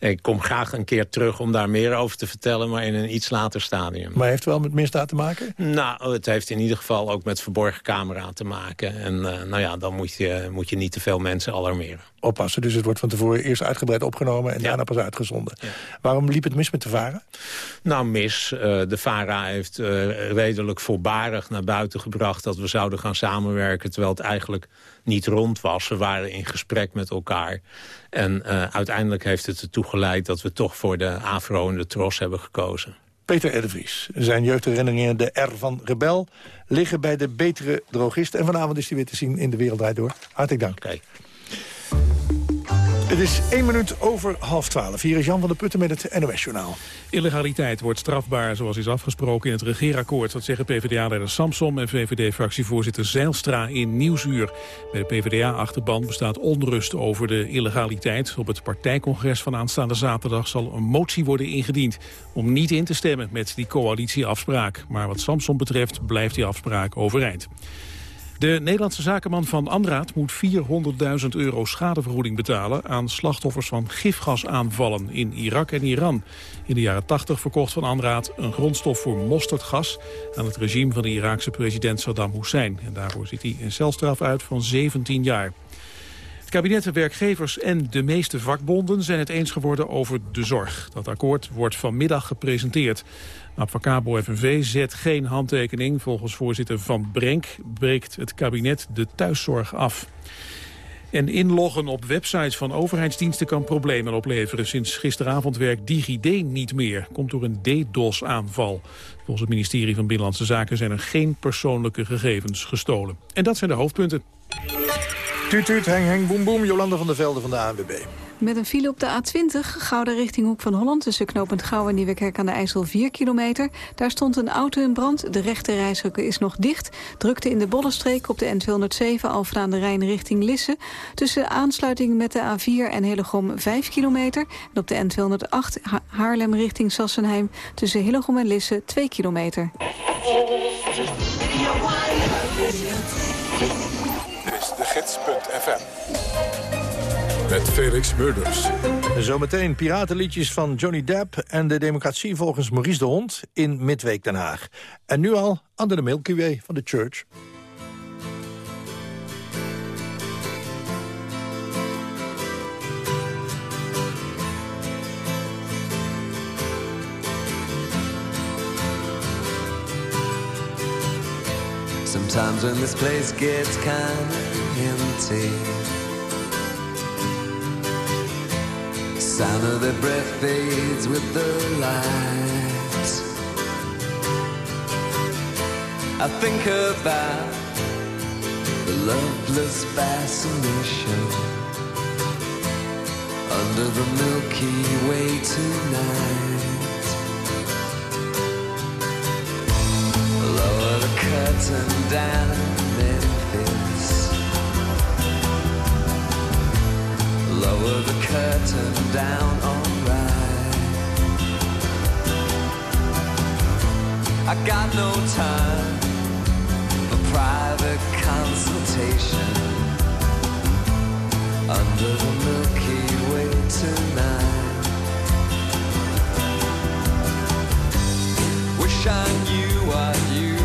ik kom graag een keer terug om daar meer over te vertellen. Maar in een iets later stadium. Maar heeft het wel met misdaad te maken? Nou, het heeft in ieder geval ook met verborgen camera te maken. En uh, nou ja, dan moet je, moet je niet te veel mensen alarmeren. Oppassen, dus het wordt van tevoren eerst uitgebreid opgenomen... en ja. daarna pas uitgezonden. Ja. Waarom liep het mis met de VARA? Nou, mis. Uh, de VARA heeft redelijk voor voorbarig naar buiten gebracht... dat we zouden gaan samenwerken, terwijl het eigenlijk niet rond was. We waren in gesprek met elkaar. En uh, uiteindelijk heeft het ertoe geleid dat we toch voor de AVRO en de TROS hebben gekozen. Peter Erdevries. Zijn jeugdherinneringen, de R van Rebel, liggen bij de betere drogist. En vanavond is hij weer te zien in De Wereld Draait Door. Hartelijk dank. Okay. Het is één minuut over half twaalf. Hier is Jan van der Putten met het NOS-journaal. Illegaliteit wordt strafbaar zoals is afgesproken in het regeerakkoord. Dat zeggen PvdA-leider Samsom en VVD-fractievoorzitter Zeilstra in Nieuwsuur. Bij de PvdA-achterban bestaat onrust over de illegaliteit. Op het partijcongres van aanstaande zaterdag zal een motie worden ingediend... om niet in te stemmen met die coalitieafspraak. Maar wat Samsom betreft blijft die afspraak overeind. De Nederlandse zakenman van Andraat moet 400.000 euro schadevergoeding betalen aan slachtoffers van gifgasaanvallen in Irak en Iran. In de jaren 80 verkocht van Andraat een grondstof voor mosterdgas aan het regime van de Iraakse president Saddam Hussein. En daarvoor zit hij een celstraf uit van 17 jaar. Het kabinet, werkgevers en de meeste vakbonden zijn het eens geworden over de zorg. Dat akkoord wordt vanmiddag gepresenteerd. Advocabo FNV zet geen handtekening. Volgens voorzitter Van Brenk breekt het kabinet de thuiszorg af. En inloggen op websites van overheidsdiensten kan problemen opleveren. Sinds gisteravond werkt DigiD niet meer. Komt door een DDoS-aanval. Volgens het ministerie van Binnenlandse Zaken zijn er geen persoonlijke gegevens gestolen. En dat zijn de hoofdpunten. Tuut, heng, heng, boem, boem. Jolanda van der Velde van de ANWB. Met een file op de A20, Gouda richting Hoek van Holland... tussen knooppunt Gouw en Nieuwekerk aan de IJssel 4 kilometer. Daar stond een auto in brand, de rechte reishokken is nog dicht. Drukte in de Bollenstreek op de N207 Alphen aan de Rijn richting Lisse. Tussen aansluiting met de A4 en Hillegom 5 kilometer. En op de N208 ha Haarlem richting Sassenheim... tussen Hillegom en Lisse 2 kilometer. gids.fm met Felix Murders. Zometeen piratenliedjes van Johnny Depp en de democratie volgens Maurice de Hond in Midweek Den Haag. En nu al Under the Milky Way van de Church. Sometimes when this place gets kind of empty sound of their breath fades with the light. I think about the loveless fascination under the Milky Way tonight. Lower the curtain down, Pull the curtain down, alright. I got no time for private consultation under the Milky Way tonight. Wish I knew what you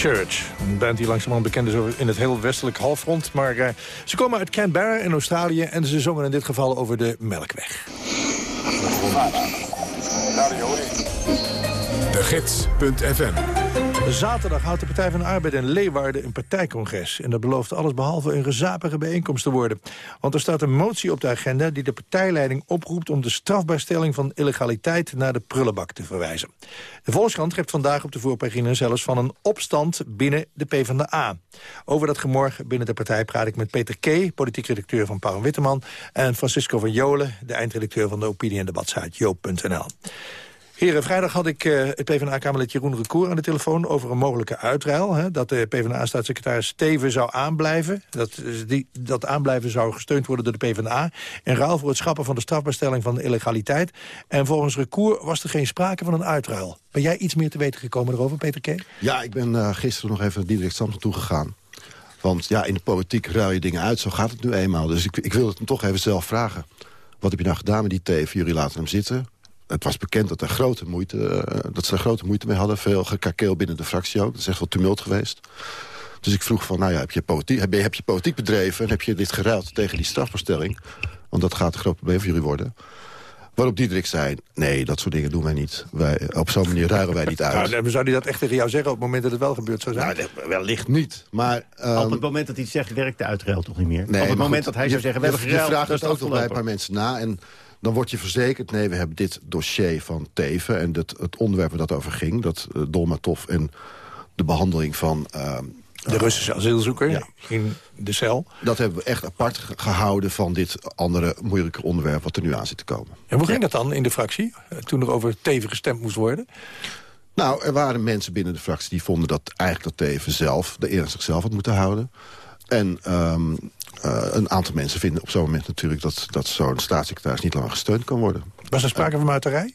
Church. Een band die langzamerhand bekend is in het heel westelijk halfrond. Maar uh, ze komen uit Canberra in Australië... en ze zongen in dit geval over de Melkweg. De Gids.fm Zaterdag houdt de Partij van de Arbeid in Leeuwarden een partijcongres. En dat belooft alles behalve een gezapige bijeenkomst te worden. Want er staat een motie op de agenda die de partijleiding oproept... om de strafbaarstelling van illegaliteit naar de prullenbak te verwijzen. De Volkskrant geeft vandaag op de voorpagina zelfs van een opstand binnen de PvdA. Over dat gemorgen binnen de partij praat ik met Peter K., politiek redacteur van Paul Witteman... en Francisco van Jolen, de eindredacteur van de opinie- en debatsite joop.nl. Heren, vrijdag had ik uh, het PvdA-kamerlid Jeroen Recour aan de telefoon... over een mogelijke uitruil. Hè, dat de PvdA-staatssecretaris Steven zou aanblijven. Dat, eh, die, dat aanblijven zou gesteund worden door de PvdA. In ruil voor het schappen van de strafbaarstelling van de illegaliteit. En volgens Recour was er geen sprake van een uitruil. Ben jij iets meer te weten gekomen erover, Peter K? Ja, ik ben uh, gisteren nog even naar Diederik Samson toegegaan. Want ja, in de politiek ruil je dingen uit. Zo gaat het nu eenmaal. Dus ik, ik wil het hem toch even zelf vragen. Wat heb je nou gedaan met die Teven? Jullie laten hem zitten het was bekend dat, er grote moeite, eh, dat ze er grote moeite mee hadden. Veel gekakeel binnen de fractie ook. Dat is echt wel tumult geweest. Dus ik vroeg van, nou ja, heb je politiek, heb je, heb je politiek bedreven... en heb je dit geruild tegen die strafbestelling? Want dat gaat een groot probleem voor jullie worden. Waarop Diederik zei, nee, dat soort dingen doen wij niet. Wij, op zo'n manier ruilen wij niet uit. Nou, zou hij dat echt tegen jou zeggen op het moment dat het wel gebeurd zou zijn? Nou, wellicht niet. Maar, um, op het moment dat hij zegt, werkt de uitruil toch niet meer? Nee, op het moment dat hij zou zeggen, we hebben geruild... Je vraagt het ook nog bij een paar mensen na... En dan word je verzekerd... nee, we hebben dit dossier van Teven... en het, het onderwerp waar dat over ging, dat uh, Dolmatov en de behandeling van... Uh, de Russische asielzoeker in de cel. Dat hebben we echt apart gehouden van dit andere moeilijke onderwerp... wat er nu aan zit te komen. En hoe ging dat dan in de fractie, eh, toen er over Teven gestemd moest worden? Nou, er waren mensen binnen de fractie die vonden dat eigenlijk dat Teven zelf... de eer zichzelf had moeten houden. En um, uh, een aantal mensen vinden op zo'n moment natuurlijk... dat, dat zo'n staatssecretaris niet langer gesteund kan worden. Was er sprake van muiterij?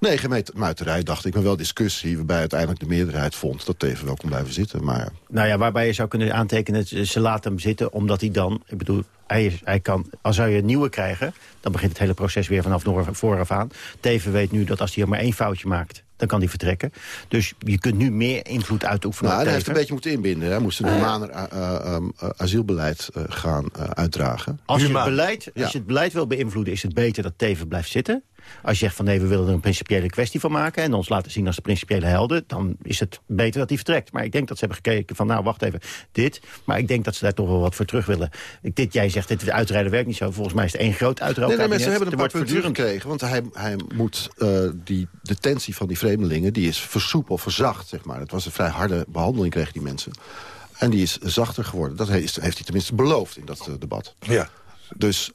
Nee, geen muiterij, dacht ik. Maar wel discussie waarbij uiteindelijk de meerderheid vond... dat Teven wel kon blijven zitten. Maar... Nou ja, waarbij je zou kunnen aantekenen... ze laten hem zitten omdat hij dan... Ik bedoel, hij, hij kan, als zou je een nieuwe krijgen... dan begint het hele proces weer vanaf vooraf aan. Teven weet nu dat als hij er maar één foutje maakt dan kan hij vertrekken. Dus je kunt nu meer invloed uitoefenen nou, Hij heeft een beetje moeten inbinden. Hij moest een humaner uh, uh, asielbeleid uh, gaan uitdragen. Als je, het beleid, als je het beleid wil beïnvloeden... is het beter dat Teven blijft zitten. Als je zegt van nee, we willen er een principiële kwestie van maken... en ons laten zien als de principiële helden... dan is het beter dat hij vertrekt. Maar ik denk dat ze hebben gekeken van nou, wacht even, dit. Maar ik denk dat ze daar toch wel wat voor terug willen. Dit, jij zegt, dit uitrijden werkt niet zo. Volgens mij is het één groot uitrijden. Nee, nee, mensen hebben een paar punten gekregen. Want hij, hij moet uh, die detentie van die vreemdelingen... die is versoepeld, verzacht, zeg maar. Het was een vrij harde behandeling, kregen die mensen. En die is zachter geworden. Dat heeft, heeft hij tenminste beloofd in dat uh, debat. Ja. Dus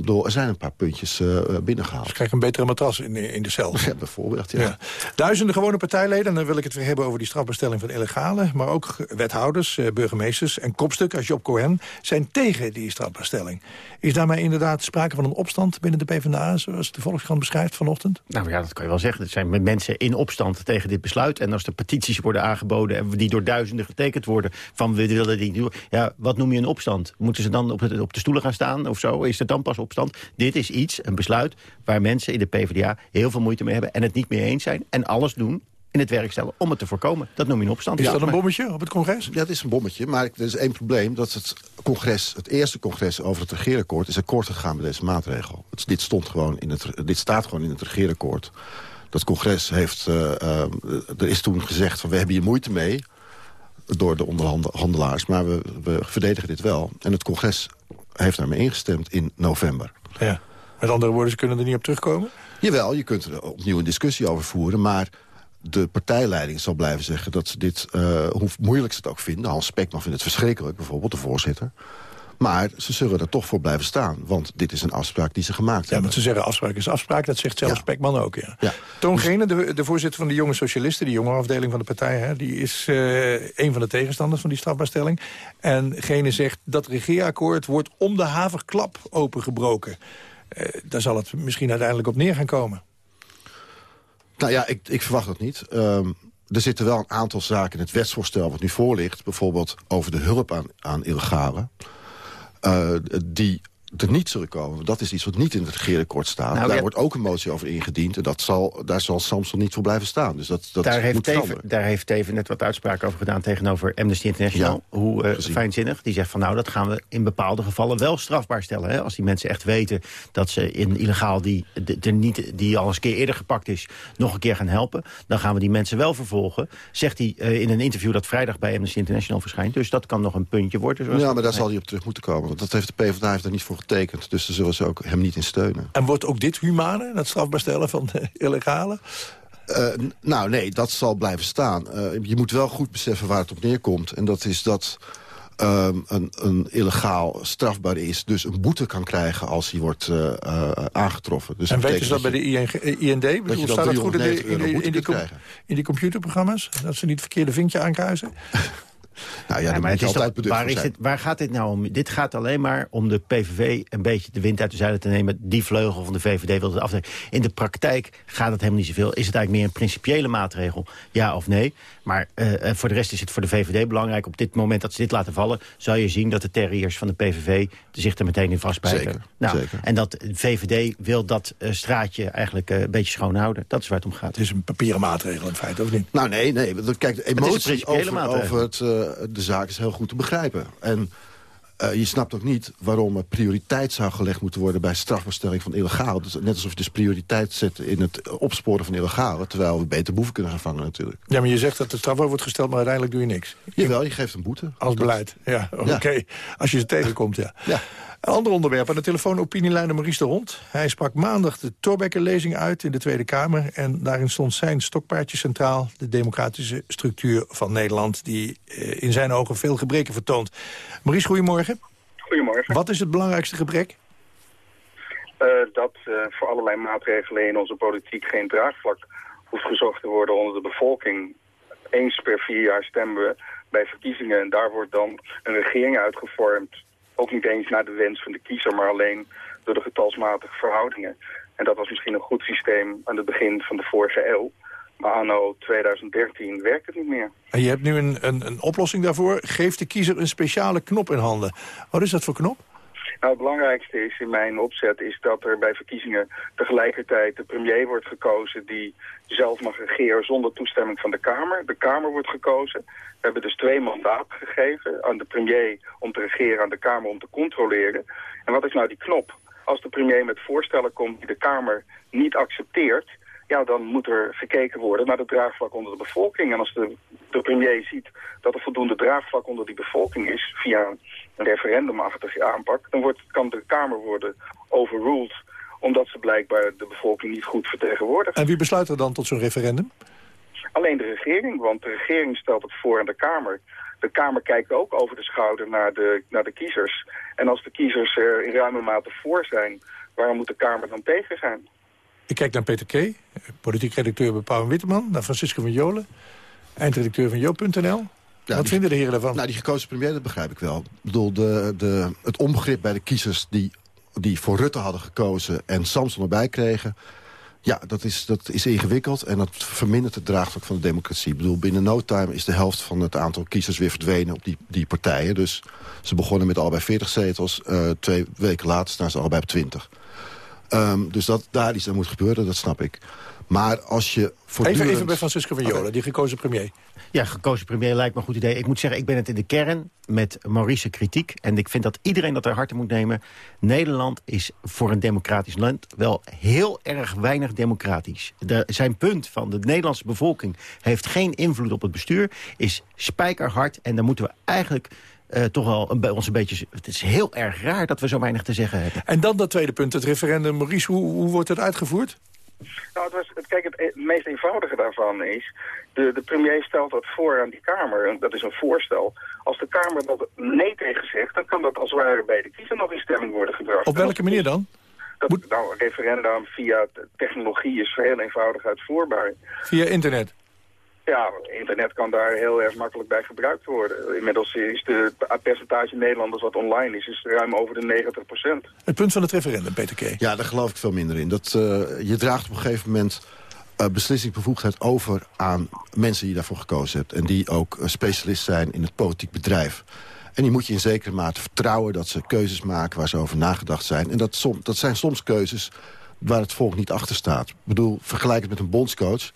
bedoel, er zijn een paar puntjes uh, binnengehaald. Dus krijg een betere matras in, in de cel. Ja, bijvoorbeeld, ja. ja. Duizenden gewone partijleden, en dan wil ik het weer hebben over die strafbestelling van illegale... maar ook wethouders, uh, burgemeesters en kopstukken als Job Cohen... zijn tegen die strafbestelling. Is daarmee inderdaad sprake van een opstand binnen de PvdA... zoals de Volkskrant beschrijft vanochtend? Nou ja, dat kan je wel zeggen. Er zijn mensen in opstand tegen dit besluit. En als er petities worden aangeboden... en die door duizenden getekend worden... van we willen die doen... Ja, wat noem je een opstand? Moeten ze dan op, het, op de stoelen gaan staan of zo? Is het dan pas opstand? Dit is iets, een besluit... waar mensen in de PvdA heel veel moeite mee hebben... en het niet mee eens zijn en alles doen in het werk stellen om het te voorkomen. Dat noem je een opstand. Is dat een bommetje op het congres? Ja, dat is een bommetje. Maar er is één probleem. Dat het congres, het eerste congres over het regeerakkoord... is akkoord gegaan met deze maatregel. Het, dit, stond gewoon in het, dit staat gewoon in het regeerakkoord. Dat congres heeft... Uh, uh, er is toen gezegd van we hebben hier moeite mee... door de onderhandelaars, maar we, we verdedigen dit wel. En het congres heeft daarmee ingestemd in november. Ja. Met andere woorden, ze kunnen er niet op terugkomen? Jawel, je kunt er opnieuw een discussie over voeren... maar de partijleiding zal blijven zeggen dat ze dit, uh, hoe moeilijk ze het ook vinden... Hans Spekman vindt het verschrikkelijk, bijvoorbeeld, de voorzitter... Maar ze zullen er toch voor blijven staan. Want dit is een afspraak die ze gemaakt ja, hebben. Ja, ze zeggen afspraak is afspraak. Dat zegt zelfs ja. Spekman ook, ja. ja. Toon Gene, de, de, voorzitter van de Jonge Socialisten... die jonge afdeling van de partij... Hè, die is uh, een van de tegenstanders van die strafbaarstelling. En Gene zegt dat regeerakkoord wordt om de haverklap opengebroken. Uh, daar zal het misschien uiteindelijk op neer gaan komen. Nou ja, ik, ik verwacht dat niet. Um, er zitten wel een aantal zaken in het wetsvoorstel wat nu voor ligt. Bijvoorbeeld over de hulp aan, aan illegalen. Uh, die er niet zullen komen. Want dat is iets wat niet in het regeerakkoord staat. Nou, daar ja. wordt ook een motie over ingediend. En dat zal, daar zal Samson niet voor blijven staan. Dus dat, dat daar, heeft Teven, daar heeft Teven net wat uitspraken over gedaan tegenover Amnesty International. Hoe eh, fijnzinnig. Die zegt van nou, dat gaan we in bepaalde gevallen wel strafbaar stellen. Hè? Als die mensen echt weten dat ze in illegaal die, de, de niet, die al eens een keer eerder gepakt is, nog een keer gaan helpen. Dan gaan we die mensen wel vervolgen. Zegt hij eh, in een interview dat vrijdag bij Amnesty International verschijnt. Dus dat kan nog een puntje worden. zoals Ja, maar daar zal hij op terug moeten komen. Want dat heeft de PvdA heeft daar niet voor Dus daar zullen ze ook hem niet in steunen. En wordt ook dit humane, dat strafbaar stellen van de illegale? Eh, nou, nee, dat zal blijven staan. Eh, je moet wel goed beseffen waar het op neerkomt. En dat is dat ehm, een, een illegaal strafbaar is... dus een boete kan krijgen als hij wordt eh, aangetroffen. Dus en dat weten ze dat bij de ING, IND? Ik bedoel, dan staat dat goed in, de, 390 in, de- die, in die computerprogramma's? Dat ze niet het verkeerde vinkje aankruisen? Nou ja, maar het is altijd toch, waar, is dit, waar gaat dit nou om? Dit gaat alleen maar om de PVV een beetje de wind uit de zeilen te nemen. Die vleugel van de VVD wil het afdekken. In de praktijk gaat het helemaal niet zoveel. Is het eigenlijk meer een principiële maatregel? Ja of nee? Maar eh, eh, voor de rest is het voor de VVD belangrijk. Op dit moment dat ze dit laten vallen... zal je zien dat de terriers van de PVV zich er meteen in vastbijten. Zeker, Nou, zeker. En dat de VVD wil dat eh, straatje eigenlijk een beetje schoon houden. Dat is waar het om gaat. Het is een papieren maatregel in feite, of niet? Nou nee, nee. want Kijk, de emotie over, over het, eh, de zaak is heel goed te begrijpen. En eh, je snapt ook niet waarom er prioriteit zou gelegd moeten worden... bij strafbestelling van illegaal. Dus net alsof je dus prioriteit zet in het opsporen van illegale... terwijl we beter boeven kunnen gaan vangen natuurlijk. Ja, maar je zegt dat de straf wordt gesteld, maar uiteindelijk doe je niks. Jawel, je geeft een boete. Als beleid, ja, oké. Als je ze tegenkomt, ja. Ja. Een ander onderwerp aan de telefoon opinieleider Maurice de Hond. Hij sprak maandag de Thorbecke-lezing uit in de Tweede Kamer... en daarin stond zijn stokpaardje centraal... de democratische structuur van Nederland... die eh, in zijn ogen veel gebreken vertoont. Maurice, goedemorgen. Goedemorgen. Wat is het belangrijkste gebrek? Eh, dat eh, voor allerlei maatregelen in onze politiek geen draagvlak hoeft gezocht te worden onder de bevolking. Eens per vier jaar stemmen we bij verkiezingen en daar wordt dan een regering uitgevormd. Ook niet eens naar de wens van de kiezer, maar alleen door de getalsmatige verhoudingen. En dat was misschien een goed systeem aan het begin van de vorige eeuw. Maar anno 2013 werkt het niet meer. En je hebt nu een, een, een oplossing daarvoor. Geef de kiezer een speciale knop in handen. Wat is dat voor knop? Nou, het belangrijkste is in mijn opzet is dat er bij verkiezingen tegelijkertijd de premier wordt gekozen die zelf mag regeren zonder toestemming van de Kamer. De Kamer wordt gekozen. We hebben dus twee mandaten gegeven aan de premier om te regeren, aan de Kamer om te controleren. En wat is nou die knop? Als de premier met voorstellen komt die de Kamer niet accepteert, ja, dan moet er gekeken worden naar het draagvlak onder de bevolking. En als de, de premier ziet dat er voldoende draagvlak onder die bevolking is, via een referendumachtige aanpak, dan wordt, kan de Kamer worden overruled, omdat ze blijkbaar de bevolking niet goed vertegenwoordigt. En wie besluit er dan tot zo'n referendum? Alleen de regering, want de regering stelt het voor aan de Kamer. De Kamer kijkt ook over de schouder naar de, naar de kiezers. En als de kiezers er in ruime mate voor zijn, waarom moet de Kamer dan tegen zijn? Ik kijk naar Peter K., politiek redacteur bij Pauw en Witteman... naar Francisco van Jolen, eindredacteur van Wat die- vinden de heren daarvan? Nou, die gekozen premier, dat begrijp ik wel. Ik bedoel, de, de, het onbegrip bij de kiezers die, die voor Rutte hadden gekozen... en Samson erbij kregen... Ja, dat is, dat is ingewikkeld en dat vermindert het draagvlak van de democratie. Ik bedoel, binnen no time is de helft van het aantal kiezers weer verdwenen op die, die partijen. Dus ze begonnen met allebei 40 zetels. eh, twee weken later staan ze allebei op 20. Ehm, dus dat daar iets aan moet gebeuren, dat snap ik. Maar als je Even, voortdurend... even bij Francisco van Jolen, die gekozen premier. Ja, gekozen premier lijkt me een goed idee. Ik moet zeggen, ik ben het in de kern met Maurice kritiek. En ik vind dat iedereen dat ter harte moet nemen. Nederland is voor een democratisch land wel heel erg weinig democratisch. De, zijn punt van de Nederlandse bevolking heeft geen invloed op het bestuur. Is spijkerhard en daar moeten we eigenlijk... eh, toch wel een, bij ons een beetje... Het is heel erg raar dat we zo weinig te zeggen hebben. En dan dat tweede punt, het referendum. Maurice, hoe, hoe wordt het uitgevoerd? Nou, het was, het, kijk, het, het meest eenvoudige daarvan is... De, de premier stelt dat voor aan die Kamer. En Dat is een voorstel. Als de Kamer dat nee tegen zegt... dan kan dat als het ware bij de kiezer nog in stemming worden gebracht. Op welke manier dan? Dat, nou, een referendum via technologie is heel eenvoudig uitvoerbaar. Via internet. Ja, internet kan daar heel erg makkelijk bij gebruikt worden. Inmiddels is de het percentage Nederlanders wat online is, is ruim over de 90 procent. Het punt van het referendum, Peter K. Ja, daar geloof ik veel minder in. Dat, eh, je draagt op een gegeven moment eh, beslissingsbevoegdheid over aan mensen die je daarvoor gekozen hebt. En die ook eh, specialist zijn in het politiek bedrijf. En die moet je in zekere mate vertrouwen dat ze keuzes maken waar ze over nagedacht zijn. En dat, som, dat zijn soms keuzes waar het volk niet achter staat. Ik bedoel, vergelijk het met een bondscoach.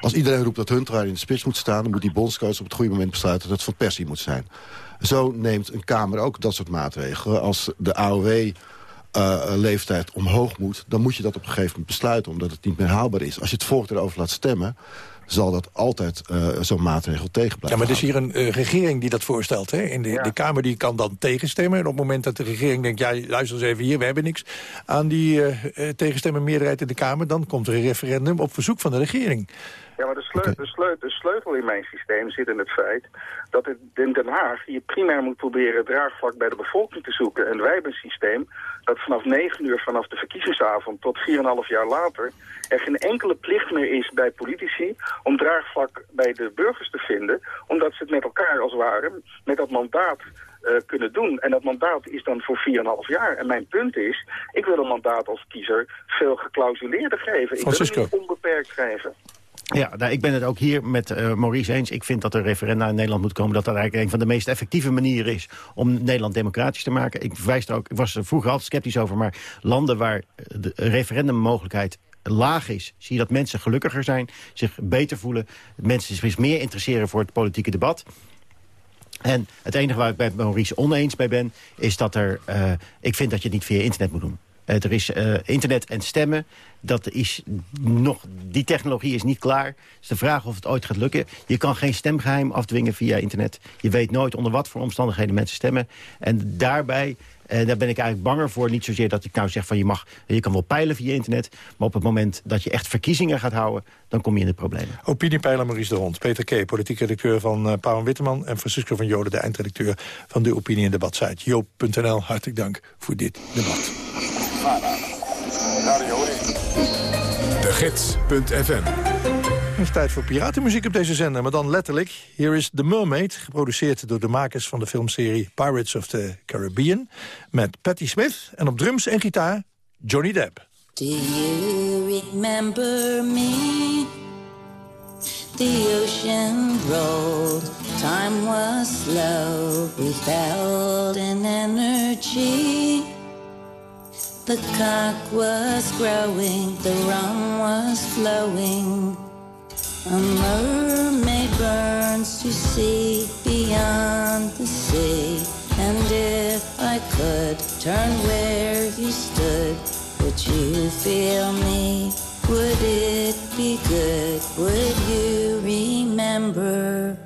Als iedereen roept dat Hunter in de spits moet staan... dan moet die bondscoach op het goede moment besluiten dat het Van Persie moet zijn. Zo neemt een Kamer ook dat soort maatregelen. Als de AOW-leeftijd omhoog moet... dan moet je dat op een gegeven moment besluiten... omdat het niet meer haalbaar is. Als je het volk erover laat stemmen zal dat altijd uh, zo'n maatregel tegen blijven Ja, maar er is hier een uh, regering die dat voorstelt. Hè? In de, Ja. de Kamer die kan dan tegenstemmen. En op het moment dat de regering denkt... ja, luister eens even hier, we hebben niks aan die uh, tegenstemmenmeerderheid in de Kamer... dan komt er een referendum op verzoek van de regering. Ja, maar de sleutel, de, sleutel, de sleutel in mijn systeem zit in het feit dat het in Den Haag je primair moet proberen draagvlak bij de bevolking te zoeken. En wij hebben een systeem dat vanaf 9 uur vanaf de verkiezingsavond tot 4,5 jaar later er geen enkele plicht meer is bij politici om draagvlak bij de burgers te vinden, omdat ze het met elkaar als het ware met dat mandaat uh, kunnen doen. En dat mandaat is dan voor 4,5 jaar. En mijn punt is, ik wil een mandaat als kiezer veel geclausuleerder geven. Ik wil het niet onbeperkt geven. Ja, nou, ik ben het ook hier met uh, Maurice eens. Ik vind dat er referenda in Nederland moet komen. Dat dat eigenlijk een van de meest effectieve manieren is om Nederland democratisch te maken. Ik, wijs er ook, ik was er vroeger altijd sceptisch over, maar landen waar de referendummogelijkheid laag is, zie je dat mensen gelukkiger zijn, zich beter voelen, mensen zich meer interesseren voor het politieke debat. En het enige waar ik bij Maurice oneens bij ben, is dat er, uh, ik vind dat je het niet via internet moet doen. Uh, er is uh, internet en stemmen. Dat is nog, die technologie is niet klaar. Het is de vraag of het ooit gaat lukken. Je kan geen stemgeheim afdwingen via internet. Je weet nooit onder wat voor omstandigheden mensen stemmen. En daarbij uh, daar ben ik eigenlijk banger voor. Niet zozeer dat ik nou zeg van je mag, je kan wel peilen via internet. Maar op het moment dat je echt verkiezingen gaat houden, dan kom je in de problemen. Opiniepeiler Maurice de Hond, Peter K., politiek redacteur van uh, Witteman... en Francisco van Joden, de eindredacteur van de opinie- en debatsite. Joop.nl, hartelijk dank voor dit debat. De Gids.fm het is tijd voor piratenmuziek op deze zender, maar dan letterlijk. Hier is The Mermaid, geproduceerd door de makers van de filmserie Pirates of the Caribbean... met Patti Smith en op drums en gitaar Johnny Depp. Do you remember me? The ocean rolled, time was slow, we felt in energy. The cock was growing, the rum was flowing. A mermaid burns to see beyond the sea. And if I could turn where you stood, would you feel me? Would it be good? Would you remember?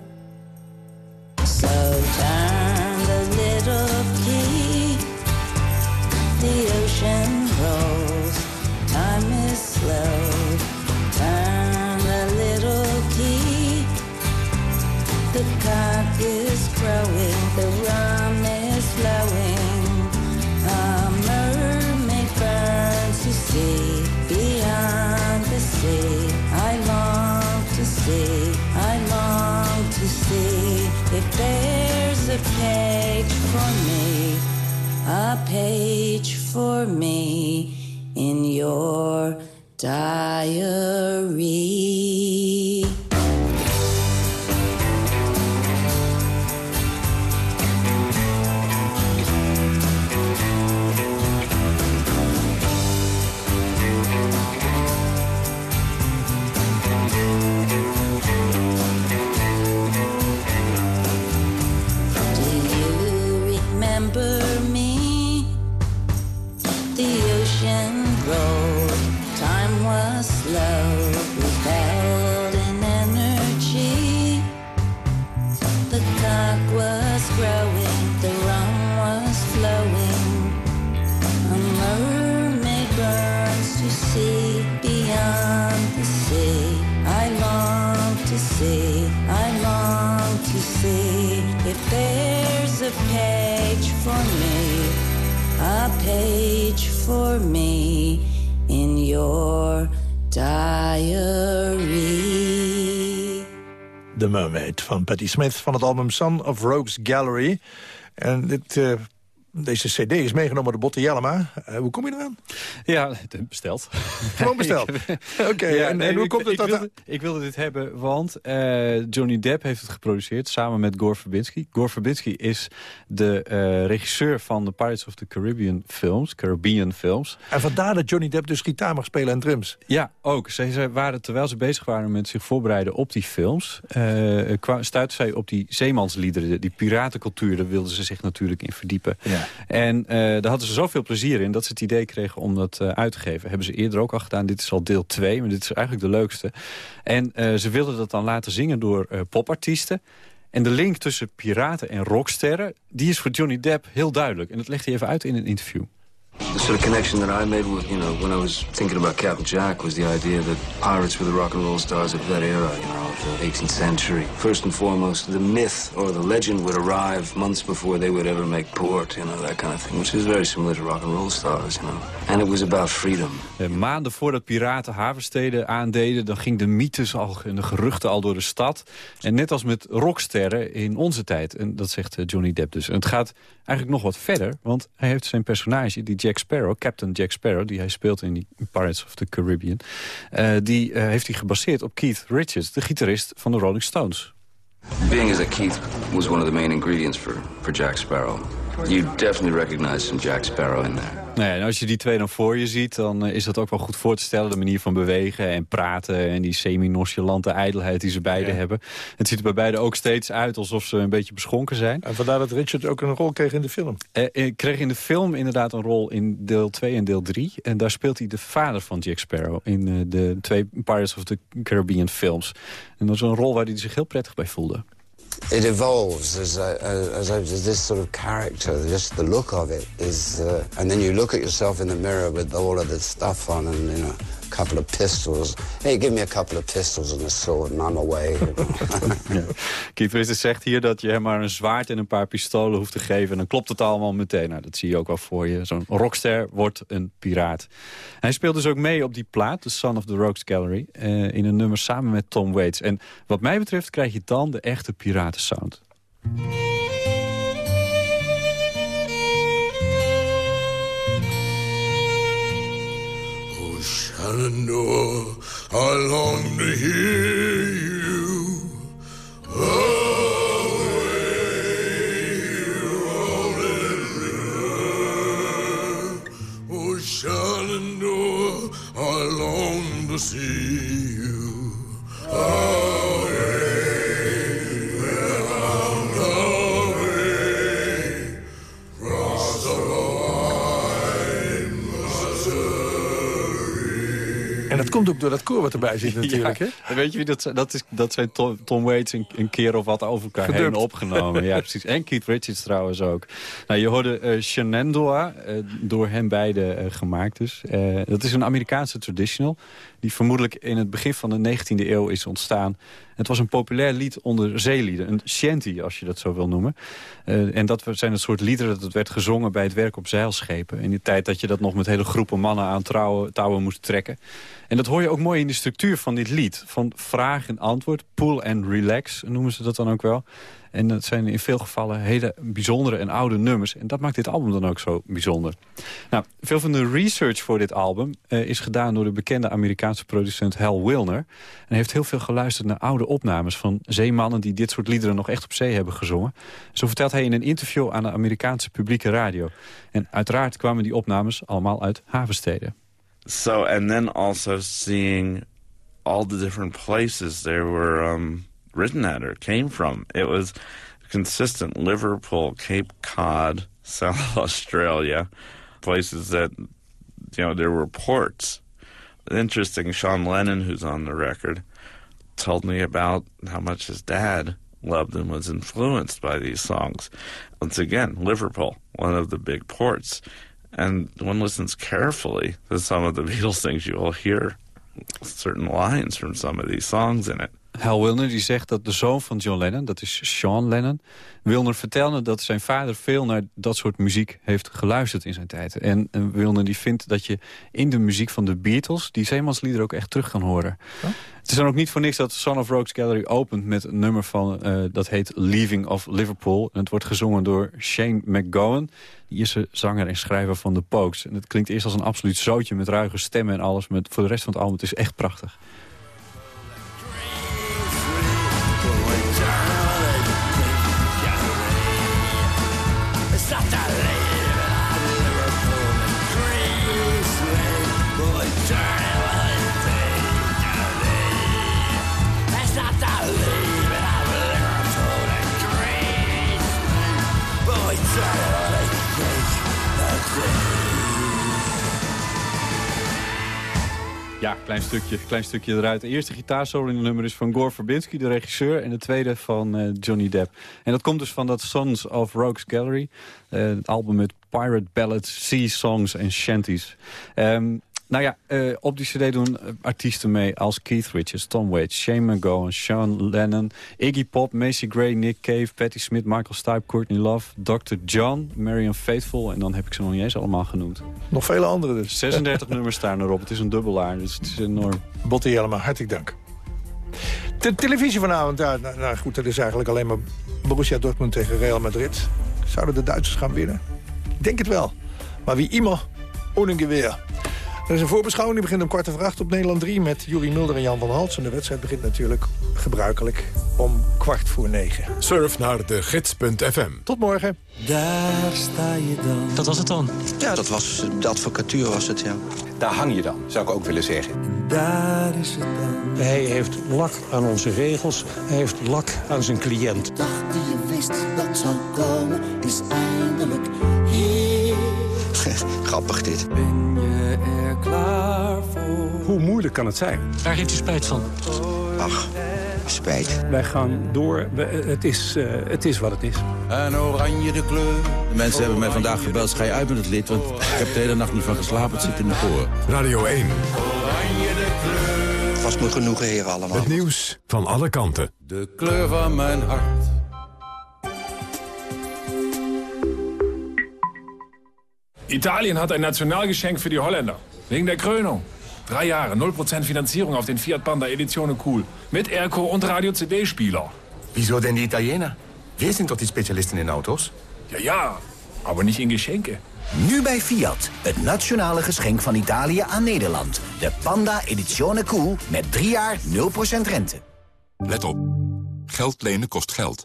Me in your diary. Page for me in your diary. The Mermaid van Patti Smith van het album Son of Rogues Gallery. En dit uh, deze cd is meegenomen door Botte Jellema. Uh, hoe kom je eraan? Ja, besteld. Gewoon besteld. Oké, ja, en, nee, en hoe ik, komt het ik dat... wilde, ik wilde dit hebben, want uh, Johnny Depp heeft het geproduceerd samen met Gore Verbinski. Gore Verbinski is de uh, regisseur van de Pirates of the Caribbean films, Caribbean films. En vandaar dat Johnny Depp dus gitaar mag spelen en drums. Ja, ook. Ze, ze waren, terwijl ze bezig waren met zich voorbereiden op die films... Stuitte zij op die zeemansliederen, die piratencultuur. Daar wilden ze zich natuurlijk in verdiepen. Ja. En uh, daar hadden ze zoveel plezier in dat ze het idee kregen om dat uh, uit te geven. Hebben ze eerder ook al gedaan. Dit is al deel 2, maar dit is eigenlijk de leukste. En uh, ze wilden dat dan laten zingen door popartiesten. En de link tussen piraten en rocksterren... die is voor Johnny Depp heel duidelijk. En dat legt hij even uit in een interview. The sort of connection that I made with, you know, when I was thinking about Captain Jack was the idea that pirates were the rock and roll stars of that era, you know, of the 18th century. First and foremost, the myth or the legend would arrive months before they would ever make port, you know, that kind of thing, which is very similar to rock and roll stars, you know. And it was about freedom. Eh, maanden voordat piraten havensteden aandeden, dan ging de mythes al en de geruchten al door de stad. En net als met rocksterren in onze tijd. En dat zegt Johnny Depp dus. En het gaat eigenlijk nog wat verder, want hij heeft zijn personage, die Jack Sparrow, Captain Jack Sparrow... die hij speelt in Pirates of the Caribbean... Uh, die uh, heeft hij gebaseerd op Keith Richards, de gitarist van de Rolling Stones. Being as that Keith was one of the main ingredients for, for Jack Sparrow... you definitely recognize some Jack Sparrow in there. Nou ja, en als je die twee dan voor je ziet, dan uh, is dat ook wel goed voor te stellen. De manier van bewegen en praten en die semi-nonchalante ijdelheid die ze beiden ja. hebben. Het ziet er bij beiden ook steeds uit alsof ze een beetje beschonken zijn. En vandaar dat Richard ook een rol kreeg in de film. Uh, ik kreeg in de film inderdaad een rol in deel 2 en deel 3. En daar speelt hij de vader van Jack Sparrow in uh, de twee Pirates of the Caribbean films. En dat is een rol waar hij zich heel prettig bij voelde. It evolves as, as, as this sort of character. Just the look of it is, uh, and then you look at yourself in the mirror with all of the stuff on, and you know, couple of pistols. Hey, give me a couple of pistols and a sword, and I'm away. Keith Richards zegt hier dat je hem maar een zwaard en een paar pistolen hoeft te geven, en dan klopt het allemaal meteen. Nou, dat zie je ook wel voor je. Zo'n rockster wordt een piraat. Hij speelt dus ook mee op die plaat, The Son of the Rogues Gallery, uh, in een nummer samen met Tom Waits. En wat mij betreft krijg je dan de echte piratensound. Shenandoah, I long to hear you. Oh, Shenandoah, I long to see you. Oh, dat komt ook door dat koor wat erbij zit natuurlijk. Ja, hè? weet je wie dat, dat is? Dat zijn Tom, Tom Waits een, een, keer of wat over elkaar heen opgenomen. ja, precies. En Keith Richards trouwens ook. Nou, je hoorde uh, Shenandoah, uh, door hen beiden uh, gemaakt dus. dat is een Amerikaanse traditional die vermoedelijk in het begin van de 19e eeuw is ontstaan. Het was een populair lied onder zeelieden. Een shanty, als je dat zo wil noemen. Uh, en dat zijn het soort liederen dat werd gezongen bij het werk op zeilschepen. In die tijd dat je dat nog met hele groepen mannen aan touwen moest trekken. En dat hoor je ook mooi in de structuur van dit lied. Van vraag en antwoord, pull and relax noemen ze dat dan ook wel. En dat zijn in veel gevallen hele bijzondere en oude nummers. En dat maakt dit album dan ook zo bijzonder. Nou, veel van de research voor dit album uh, is gedaan door de bekende Amerikaanse producent Hal Wilner. En heeft heel veel geluisterd naar oude opnames van zeemannen die dit soort liederen nog echt op zee hebben gezongen. Zo vertelt hij in een interview aan de Amerikaanse publieke radio. En uiteraard kwamen die opnames allemaal uit havensteden. So, and then also seeing all the different places there were um, written at or came from. It was consistent Liverpool, Cape Cod, South Australia, places that, you know, there were ports. Interesting, Sean Lennon, who's on the record, told me about how much his dad loved and was influenced by these songs. Once again, Liverpool, one of the big ports. And one listens carefully to some of the Beatles things, you will hear certain lines from some of these songs in it. Hal Wilner die zegt dat de zoon van John Lennon, dat is Sean Lennon... Wilner vertelde dat zijn vader veel naar dat soort muziek heeft geluisterd in zijn tijd. En, en Wilner die vindt dat je in de muziek van de Beatles... die zeemanslieder ook echt terug kan horen. Het is dan ook niet voor niks dat Son of Rogues Gallery opent met een nummer van... eh, dat heet Leaving of Liverpool. En het wordt gezongen door Shane McGowan. Die Ierse zanger en schrijver van The Pokes. En het klinkt eerst als een absoluut zootje met ruige stemmen en alles. Maar voor de rest van het album het is echt prachtig. Ja, klein stukje, klein stukje eruit. De eerste gitaarsolo in het nummer is van Gore Verbinski, de regisseur. En de tweede van eh, Johnny Depp. En dat komt dus van dat Sons of Rogues Gallery. eh, het album met pirate ballads, sea songs en shanties. Ehm, nou ja, eh, op die cd doen eh, artiesten mee als Keith Richards, Tom Waits, Shane McGowan, Sean Lennon, Iggy Pop, Macy Gray, Nick Cave, Patti Smith, Michael Stipe, Courtney Love, Dr. John, Marion Faithful. En dan heb ik ze nog niet eens allemaal genoemd. Nog vele andere dus. 36 nummers staan erop. Het is een dubbelaar, dus het is enorm. Botte Jellema, hartelijk dank. De televisie vanavond, ja, nou, nou goed, dat is eigenlijk alleen maar Borussia Dortmund tegen Real Madrid. Zouden de Duitsers gaan winnen? Ik denk het wel. Maar wie immer, ohne Geweer. Er is een voorbeschouwing, die begint om kwart over acht op Nederland 3... met Juri Mulder en Jan van Hals. En de wedstrijd begint natuurlijk gebruikelijk om kwart voor negen. Surf naar de gids.fm. Tot morgen. Daar sta je dan. Dat was het dan? Ja, dat was de advocatuur was het, ja. Daar hang je dan, zou ik ook willen zeggen. Daar is het dan. Hij heeft lak aan onze regels. Hij heeft lak aan zijn cliënt. Dacht die je wist dat zou komen, is eindelijk hier. Grappig dit. Ben je er klaar voor? Hoe moeilijk kan het zijn? Waar heeft u spijt van? Ach, spijt. Wij gaan door. We- het, is, eh, het is wat het is. En oranje de kleur. De mensen hebben mij vandaag gebeld, ga je uit met het lied? Want ik heb de hele nacht niet van geslapen, het zit in mijn oren. Radio 1. Het was me genoegen, heren allemaal. Het nieuws van alle kanten. De kleur van mijn hart. Italien hat ein Nationalgeschenk für die Holländer. Wegen der Krönung. Drei Jahre, 0% Finanzierung auf den Fiat Panda Edizione Cool. Mit Airco und Radio-CD-Spieler. Wieso denn die Italiener? Wir sind doch die Spezialisten in Autos. Ja, ja, aber nicht in Geschenke. Nu bij Fiat, het nationale geschenk van Italië aan Nederland. De Panda Edizione Cool met 3 jaar 0% rente. Let op. Geld lenen kost geld.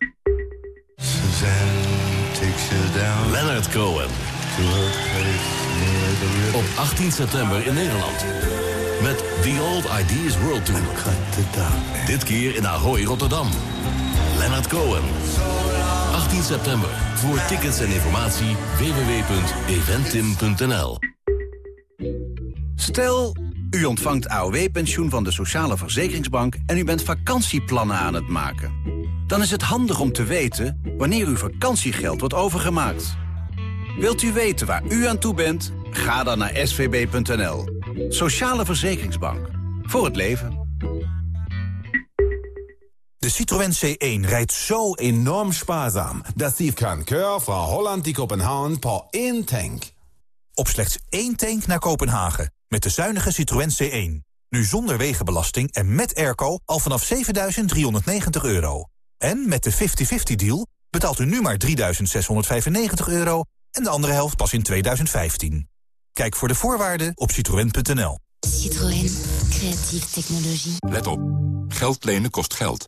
Leonard Cohen. Op 18 september in Nederland. Met The Old Ideas World Tour. Dit keer in Ahoy, Rotterdam. Leonard Cohen. 18 september. Voor tickets en informatie www.eventim.nl Stel, u ontvangt AOW-pensioen van de Sociale Verzekeringsbank... en u bent vakantieplannen aan het maken. Dan is het handig om te weten wanneer uw vakantiegeld wordt overgemaakt. Wilt u weten waar u aan toe bent? Ga dan naar svb.nl. Sociale Verzekeringsbank. Voor het leven. De Citroën C1 rijdt zo enorm spaarzaam... dat die kan keur van Holland die Kopenhagen per één tank. Op slechts één tank naar Kopenhagen. Met de zuinige Citroën C1. Nu zonder wegenbelasting en met airco al vanaf 7.390 euro. En met de 50-50-deal betaalt u nu maar 3.695 euro... en de andere helft pas in 2015. Kijk voor de voorwaarden op citroën.nl. Citroën. Creatieve technologie. Let op. Geld lenen kost geld.